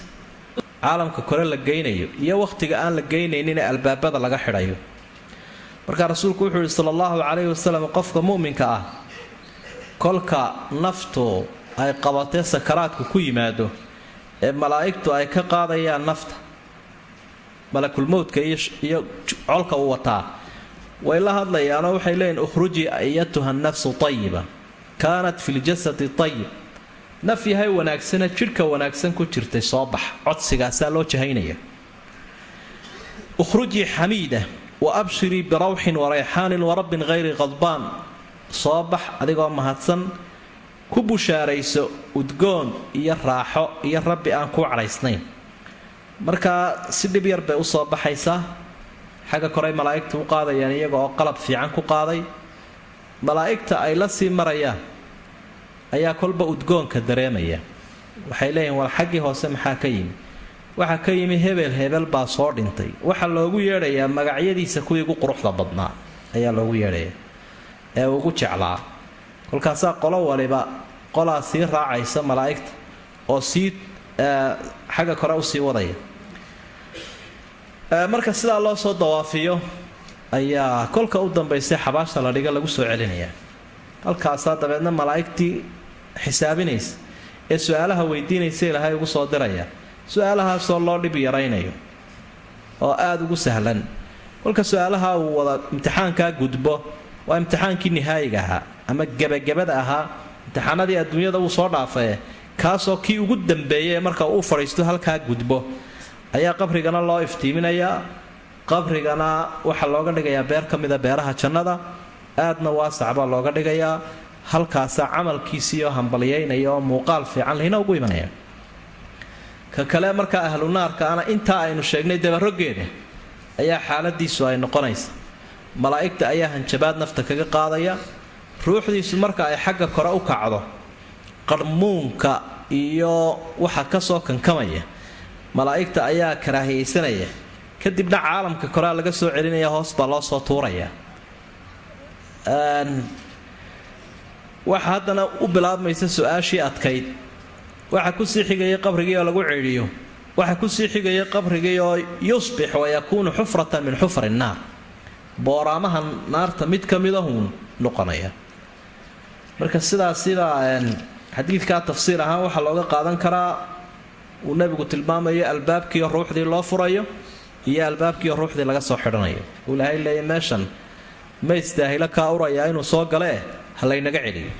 caalamka kore la geynayo iyo wakhtiga aan la geynaynin albaabada laga xidhayo. Markaa rasuulku wuxuu yihi sala allahu calayhi wasalam qofka mu'minka ah kolka naftu ay qabatee sakaraadku ku yimaado ee malaa'igtu ay ka qaadayaan nafta malakulmowdka iyo colka uu wataa. Way la hadlayaanoo waxay leeyihiin ukhrujii ayatuha nafsu tayiba kaanat fi ljasadi tayib naf yahay wanaagsana jidhka wanaagsan ku jirtay soo bax. Codsigaasaa loo jahaynaya. Ukhrujii xamiida wa abshirii birawxin warayxaanin warabbin hayri qadbaan soo bax adigoo mahadsan ku bushaarayso udgoon iyo raaxo iyo rabbi aan kuu cadhaysnayn markaa si dhib yar bay u soo baxaysaa xagga korey malaa'igta u qaadayaan iyaga oo qalab fiican ku qaaday. Malaa'igta ay la sii marayaan ayaa kolba udgoonka dareemaya. Waxay leeyihiin war xaggii hoose maxaa ka yimi? Waxaa ka yimi hebel hebel baa soo dhintay. Waxaa loogu yeedhayaa magacyadiisa kuwii ugu quruxda badnaa ayaa loogu yeedhayaa. Ee ugu jeclaa. Kolkaasaa qolo waliba qolaa sii raacaysa malaa'igta oo sii xagga kore u sii wadaya marka sidaa loo soo dawaafiyo ayaa kolka u dambaysay xabaasha la dhiga lagu soo celinayaa halkaasaa dabeedna malaa'igtii xisaabinaysa ee su'aalaha weydiinaysa ilaahay ugu soo diraya. Su'aalahaasoo loo dhib yaraynayo oo aada ugu sahlan. Kolka su'aalaha uu wada imtixaankaa gudbo waa imtixaankii nihaayiga ahaa ama gebagabada ahaa imtixaanadii adduunyada uu soo dhaafaye kaasoo kii ugu dambeeyay marka uu fadhiisto halkaa gudbo ayaa qabrigana loo iftiiminayaa. Qabrigana waxaa looga dhigayaa beer ka mida beeraha jannada. Aadna waasac baa looga dhigayaa. Halkaasaa camalkiisiioo hambalyaynaya oo muuqaal fiican lehina ugu imanaya. Ka kale markaa ahlu naarkaana intaa aynu sheegnay dabaroggeeda ayaa xaaladiisu ay noqonaysa. Malaa'igta ayaa hanjabaad nafta kaga qaadaya. Ruuxdiisu marka ay xagga kore u kacdo qarmuunka iyo waxa ka soo kankamaya malaa'igta ayaa karaahiyaysanaya kadibna caalamka korea laga soo celinaya hoos baa loo soo tuuraya. Waxa haddana u bilaabmaysa su'aashii adkayd. Waxa ku sii xigaya qabrigii oo lagu ceedhiyo waxa ku sii xigaya qabrigii oo yusbix wayakuunu xufratan min xufri nnaar booraamaha naarta mid ka midahuun noqonaya. Marka sidaas sidaa xadiidkaa tafsiir ahaan waxaa looga qaadan karaa uu nebigu tilmaamayo albaabkiio ruuxdii loo furayo iyo albaabkiio ruuxdii laga soo xidhanayo. Uu ilaahay leeya meeshan ma istaahilo kaa urayaa inuu soo galee ha laynaga celiyo.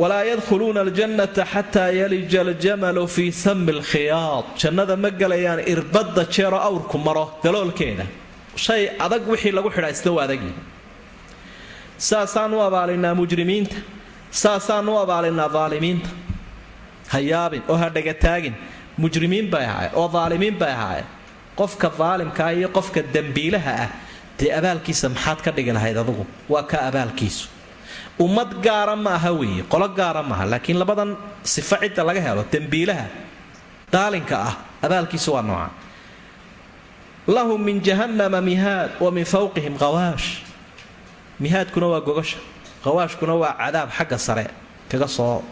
Walaa yadkhuluuna aljannata xataa yalija aljamalu fii sami lkhiyaad jannada ma gelayaan irbadda jeero awrku maro daloolkeeda shay adag wixii lagu xidhaa isla waa adagi saasaan u abaalinaa mujrimiinta. Saasaan u abaalinaa daalimiinta ha yaabin oo ha dhagataagin mujrimiin bay ahaayeen oo daalimiin bay ahaayeen. Qofka daalimkaa iyo qofka dembiilaha ah dee abaalkiisa maxaad ka dhigi lahayd adugu? Waa ka abaalkiisu. Ummad gaara ma aha weeye qolo gaara maaha laakiin labadan sifo cidda laga helo dembiilaha daalinka ah abaalkiisu waa nooca lahum min jahannama mihaad wa min fawqihim qawaash mihaadkuna waa gogasha qawaashkuna waa cadaab xagga sare kaga soo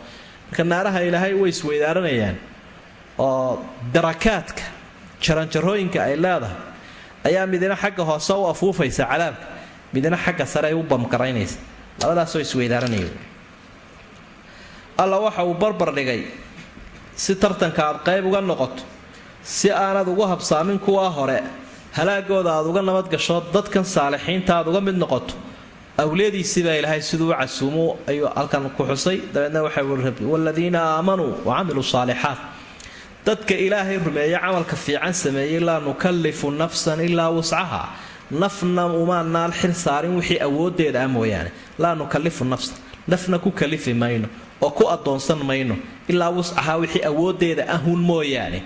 marka naaraha ilaahay way isweydaaranayaan oo darakaadka jaranjarooyinka ay leedahay ayaa midina xagga hoose u afuufaysa cadaabka midina xagga sare ay u bamgaraynaysa labadaasoo isweydaaranaya alla waxa uu barbar dhigay si tartanka aad qayb uga noqoto si aanad ugu habsaamin kuwaa hore halaagooda aad uga nabadgasho dadkan saalixiinta aad uga mid noqoto awliyadiisiibaa ilaahay siduu u casuumo ayuu halkan ku xusay. Dabeedna waxay waaladiina aamanuu wa camiluu saalixaat dadka ilaahay rumeeye camalka fiican sameeyey laa nukallifu nafsan ilaa wuscaha. Nafna umaanaan xil saarin wixii awoodeeda ah mooyaane. Laa nukallifu nafsan nafna ku kalifi mayno oo ku addoonsan mayno ilaa wuscaha wixii awoodeeda ahun mooyaane.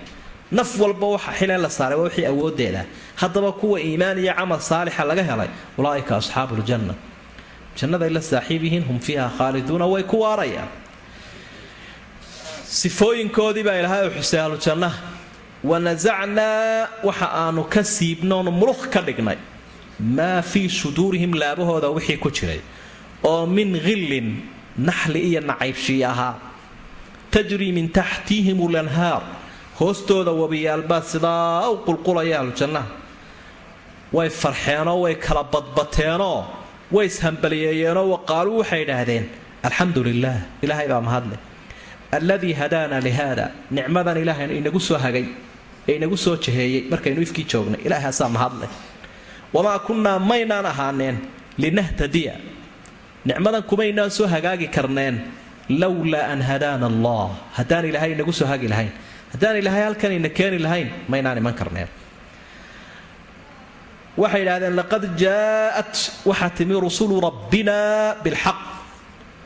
Naf walba waxa xilee la saaray waa wixii awoodeeda. Haddaba kuwa iimaan iyo camal saalixa laga helay ulaaika asxaabu jannaday la saaxiib yihiin hum fiiha khaaliduuna way ku waarayaan sifooyinkoodii baa ilaahay u xusay ahlujannaha wanasacnaa waxa aanu ka siibnoonu muluq ka dhignay maa fii suduurihim laabahooda wixii ku jiray oo min khillin naxli iyo nacaybshii ahaa tajrii min taxtihim lanhaar hoostooda wabiyaalbaa sidaa u qulqulaya ahlujannaha way farxeenoo way kala badbateenoo way ishambaliyeeyeenoo waqaaluu waxay idhaahdeen alxamdu lilaah ilaahay baa mahadle alladii hadaana lihaada nicmadan ilaahay inagu soo hagay ee inagu soo jaheeyey markaynu ifkii joognay ilaahaasaa mahadleh wamaa kunnaa maynaan ahaaneen linahtadiya nicmadan kumaynaan soo hagaagi karneen lowlaa an hadaana allah haddaan ilaahay inagu soo hagi lahayn haddaan ilaahay halkan ina keeni lahayn maynaan iman karneen waxay idhahdeen laqad jaa'at waxaa timi rusulu rabbina bilxaq.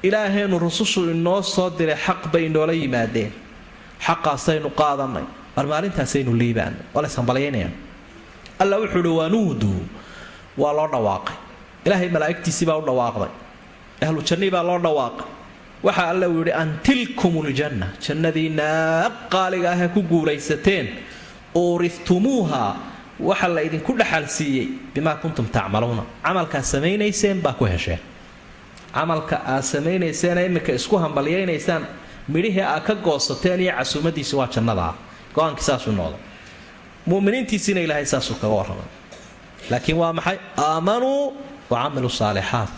Ilaahaynu rusushu inoo soo diray xaq bay inoola yimaadeen. Xaqaasaynu qaadanay war maalintaasaynu liibaanay waa layshambalyaynaya alla wuxuu uhi wanuuduu waa loo dhawaaqay. Ilaahay malaa'igtiisii baa u dhawaaqday. Ahlu jannii baa loo dhawaaqay. Waxa alla uu yidhi an tilkum ljanna jannadiinaa qaaliga ahee ku guulaysateen uuriftumuuha waxa la idinku dhaxal siiyey bimaa kuntum tacmaluuna. Camalkaad samaynayseen baa ku hesheen camalka aad samaynayseen iminka isku hambalyaynaysaan midhihii aad ka goosateen iyo casuumadiisi waa jannadaa go'aankii saasuu noqday. Muminiintiisiina ilaahay saasuu kaga warramay laakiin waa maxay? Aamanuu wacamilu saalixaat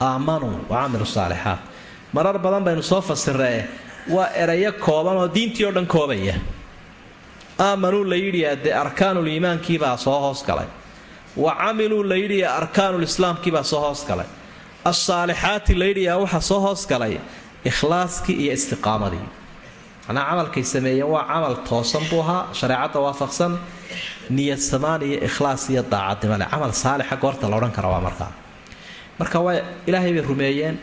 aamanuu wacamilu saalixaat marar badan baynu soo fasiree waa erayo kooban oo diintii oo dhan koobaya aamanuu la yidhiyaa dee arkaanuliimaankiibaa soo hoos galay. Wa camiluu la yidhiyaa arkaanulislaamkiibaa soo hoos galay. Alsaalixaati la yidhiyaa waxaa soo hoos galay ikhlaaskii iyo istiqaamadii. Macnaa camalkay sameeyeen waa camal toosan buu ahaa shareecadda waafaqsan niyad samaan iyo ikhlaas iyo daacadnimo leh camal saalixa goorta la odhan kara waa markaa. Marka waa ilaahay bay rumeeyeen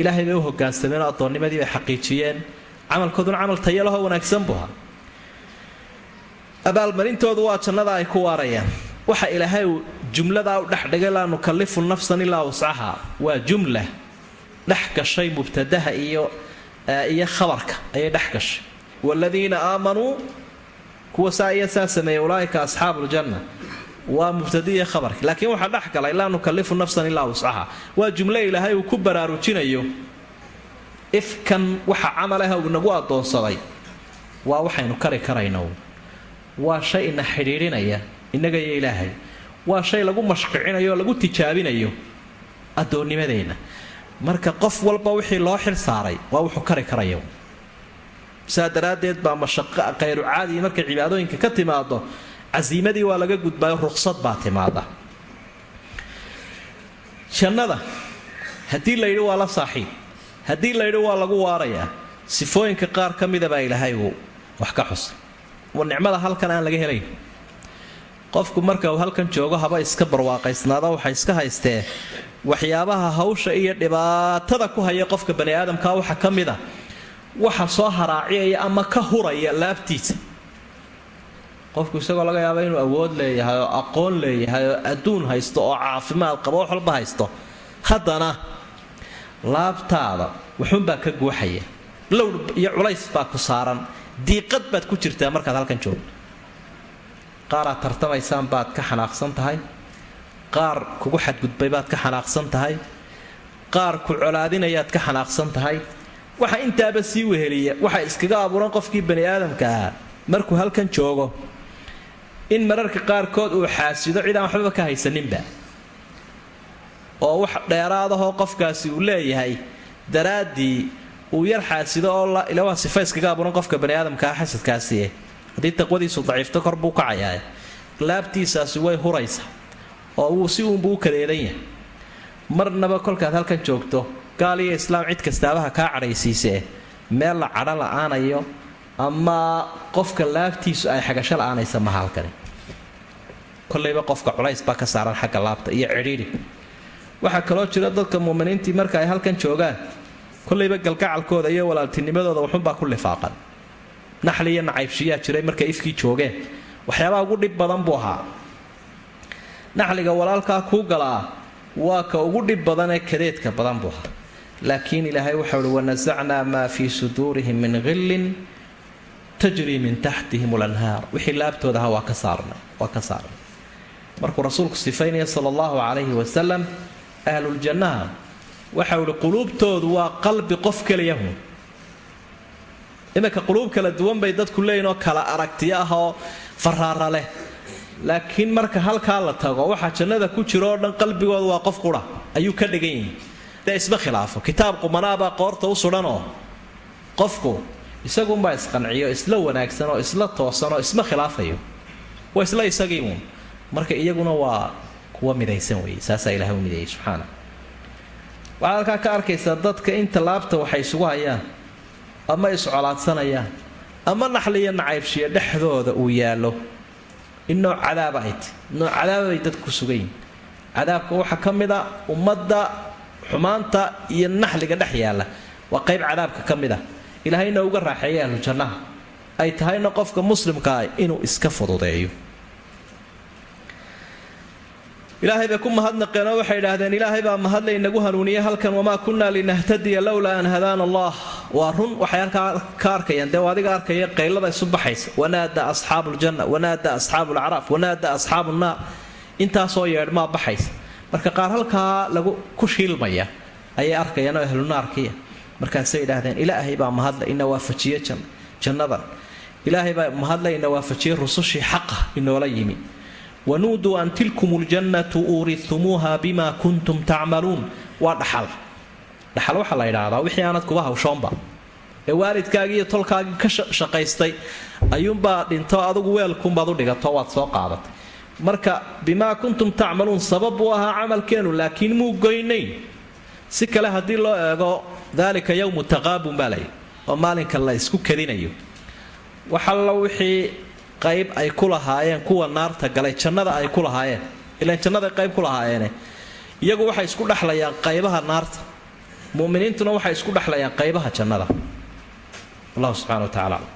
ilaahay bay u hogaansameen oo addoonnimadii bay xaqiijiyeen. Camalkooduna camal tayalahoo wanaagsan buu ahaa abaalmarintoodu waa jannada ay ku waarayaan. Waxa ilaahay jumladaa u dhexdhigay laa nukallifu nafsan ilaa wuscaha waa jumla dhex gashay mubtadaha iyo iyo khabarka ayay dhex gashay. Waaladiina aamanuu kuwa saa iyo saa sameeyey ulaaika asxaabu ljanna waa mubtadiiyo khabarki laakiin waxaa dhex galay laa nukallifu nafsan ilaa wuscaha waa jumlo ilaahay uu ku baraarujinayo. Ifkan waxa camalaha uu nagu addoonsaday waa waxaynu kari karayno waa shay ina xidhiidhinaya innaga iyo ilaahay. Waa shay lagu mashqicinayo lagu tijaabinayo addoonnimadeenna marka qof walba wixii loo xil saaray waa wuxuu kari karayo. Saa daraaddeed baa mashaqo khayru caadi markay cibaadooyinka ka timaado casiimadii waa laga gudbaayo ruqsad baa timaada jannada haddii layidhi waa la saaxiib haddii layidhi waa lagu waarayaa sifooyinka qaar ka mida baa ilaahay uu wax ka xusay nicmada halkan aan laga helayn qofku marka uu halkan joogo haba iska barwaaqaysnaado waxay iska haystee. Waxyaabaha hawsha iyo dhibaatada ku haya qofka bani aadamka waxa ka mid a waxa soo haraaciyaya ama ka huraya laabtiisa. Qofku isagoo laga yaaba inuu awood leeyahay oo aqoon leeyahay oo adduun haysto oo caafimaad qabo wax walba haysto. Haddana laabtaada waxunbaa ka guuxaya. Low iyo culays baa ku saaran diiqad baad ku jirtaa markaad halkan joogto. Qaaraad tartamaysaan baad ka xanaaqsan tahay. Qaar kugu xadgudbay baad ka xanaaqsan tahay. Qaar ku colaadinayaad ka xanaaqsan tahay. Waxa intaaba sii weheliya waxa iskaga abuuran qofkii bani aadamka ahaa markuu halkan joogo in mararka qaarkood uu xaasido cid aan waxbaba ka haysaninba. Oo wax dheeraadahoo qofkaasi uu leeyahay daraaddii uu yar xaasido oo ila waa sifa abuuran qofka bani aadamkaa xasadkaasi haddii taqwadiisu daciifto kor buu kacayaa. Laabtiisaasi way huraysa oo wuu si uunbuu u kadeedan yahay. Marnaba kolkaad halkan joogto gaal iyo islaam cid kastaabaha kaa cadhaysiisee meel la cadho la'aanayo ama qofka laabtiisu ay xagasho la'aanaysa halkani. Kollayba qofka culays baa ka saaran xagga laabta iyo cidhiidhi. Waxaa kaloo jira dadka muuminiintii marka ay halkan joogaan kollayba galgacalkooda iyo walaaltinimadooda waxunbaa ku lifaaqan. Naxli iyo nacaybshiyaa jiray markay ifkii joogeen. Waxyaabaha ugu dhib badan buu ahaa. Naxliga walaalkaa kuu galaa waa ka ugu dhib badanee kadeedka badan buu ahaa. Laakiin ilaahay waxau uhi wanasacnaa maa fii suduurihim min hillin tajrii min taxtihim lanhaar wixii ka saarnay waa ka saarnay. Markuu rasuulku sifaynaya sala allahu calayhi wasalam ahluljannaha waxau ihi quluubtoodu waa qalbi qof keliyahu iminka quluub kala duwan bay dadku leeyihiin oo kala aragtiyo ah oo faraara leh. Laakiin marka halkaa la tago waxaa jannada ku jiro oo dhan qalbigooda waa qof qura ayuu ka dhigan yihi dee isma khilaafo kitaab qumanaabaa qoorta u sudhanoo qofku isagunbaa isqanciyo isla wanaagsan oo isla toosan oo isma khilaafayo. Waa isla isagii uun marka iyaguna waa kuwa midaysan weeye saasaa ilahay u mideeyey subxaana waxaad halkaa ka arkaysaa dadka inta laabta waxay isugu hayaan ama iscolaadsanayaan ama naxliyo nacaybshiyo dhexdooda uu yaallo. In nooc cadaaba ay nooc cadaaba bay dadku ku sugan yihiin cadaabka waxaa ka mid a ummadda xumaanta iyo naxliga dhex yaalla. Waa qayb cadaabka ka mid a ilaahayna uga raaxeeya ahlu jannaha. Ay tahayna qofka muslimkaa inuu iska fududeeyo ilaahay bay ku mahadnaqeen oo waxay idhaahdeen ilaahay baa mahadla inagu hanuuniye halkan wamaa kunnaa linahtadiya lowlaa an hadaana allah. Waa run waxay halkaa ka arkayaan. Dee adiga arkaya qaylada isu baxaysa. Wanaada asxaabu wanaada asxaabu wanaada asxaabu intaasoo yeedhmaa baxaysa. Marka qaar halkaa lagu ku shiilmaya ayay arkayaan oo ahlunaarkiya markaasay idhaahdeen ilaahay baa mahadla ina waafajiye jannadan ilaahay baa mahadla ina waafajiye rusushii xaqa inoola yimi wanuuduu an tilkum ljannatu uuritumuuha bima kuntum tacmaluun waa dhaxal. Dhaxal waxaa la yidhaahdaa wixii aanad kuba hawshoonba ee waalidkaagii iyo tolkaagii ka shaqaystay ayuunbaa dhinto adugu weelkunbaad u dhigato waad soo qaadatay. Marka bimaa kuntum tacmaluun sabab uu ahaa camalkeenu laakiin muu goynayn. Si kale haddii loo eego daalika yowmu taqaabun baa layidhi oo maalinka la isku kadinayo waxalla wixii qayb ay ku lahaayeen kuwa naarta galay jannada ay ku lahaayeen. Ilaan jannaday qayb ku lahaayeene iyagu waxay isku dhexlayaan qaybaha naarta. Mu'miniintuna waxay isku dhexlayaan qaybaha jannada. Wallahu subxana wa tacala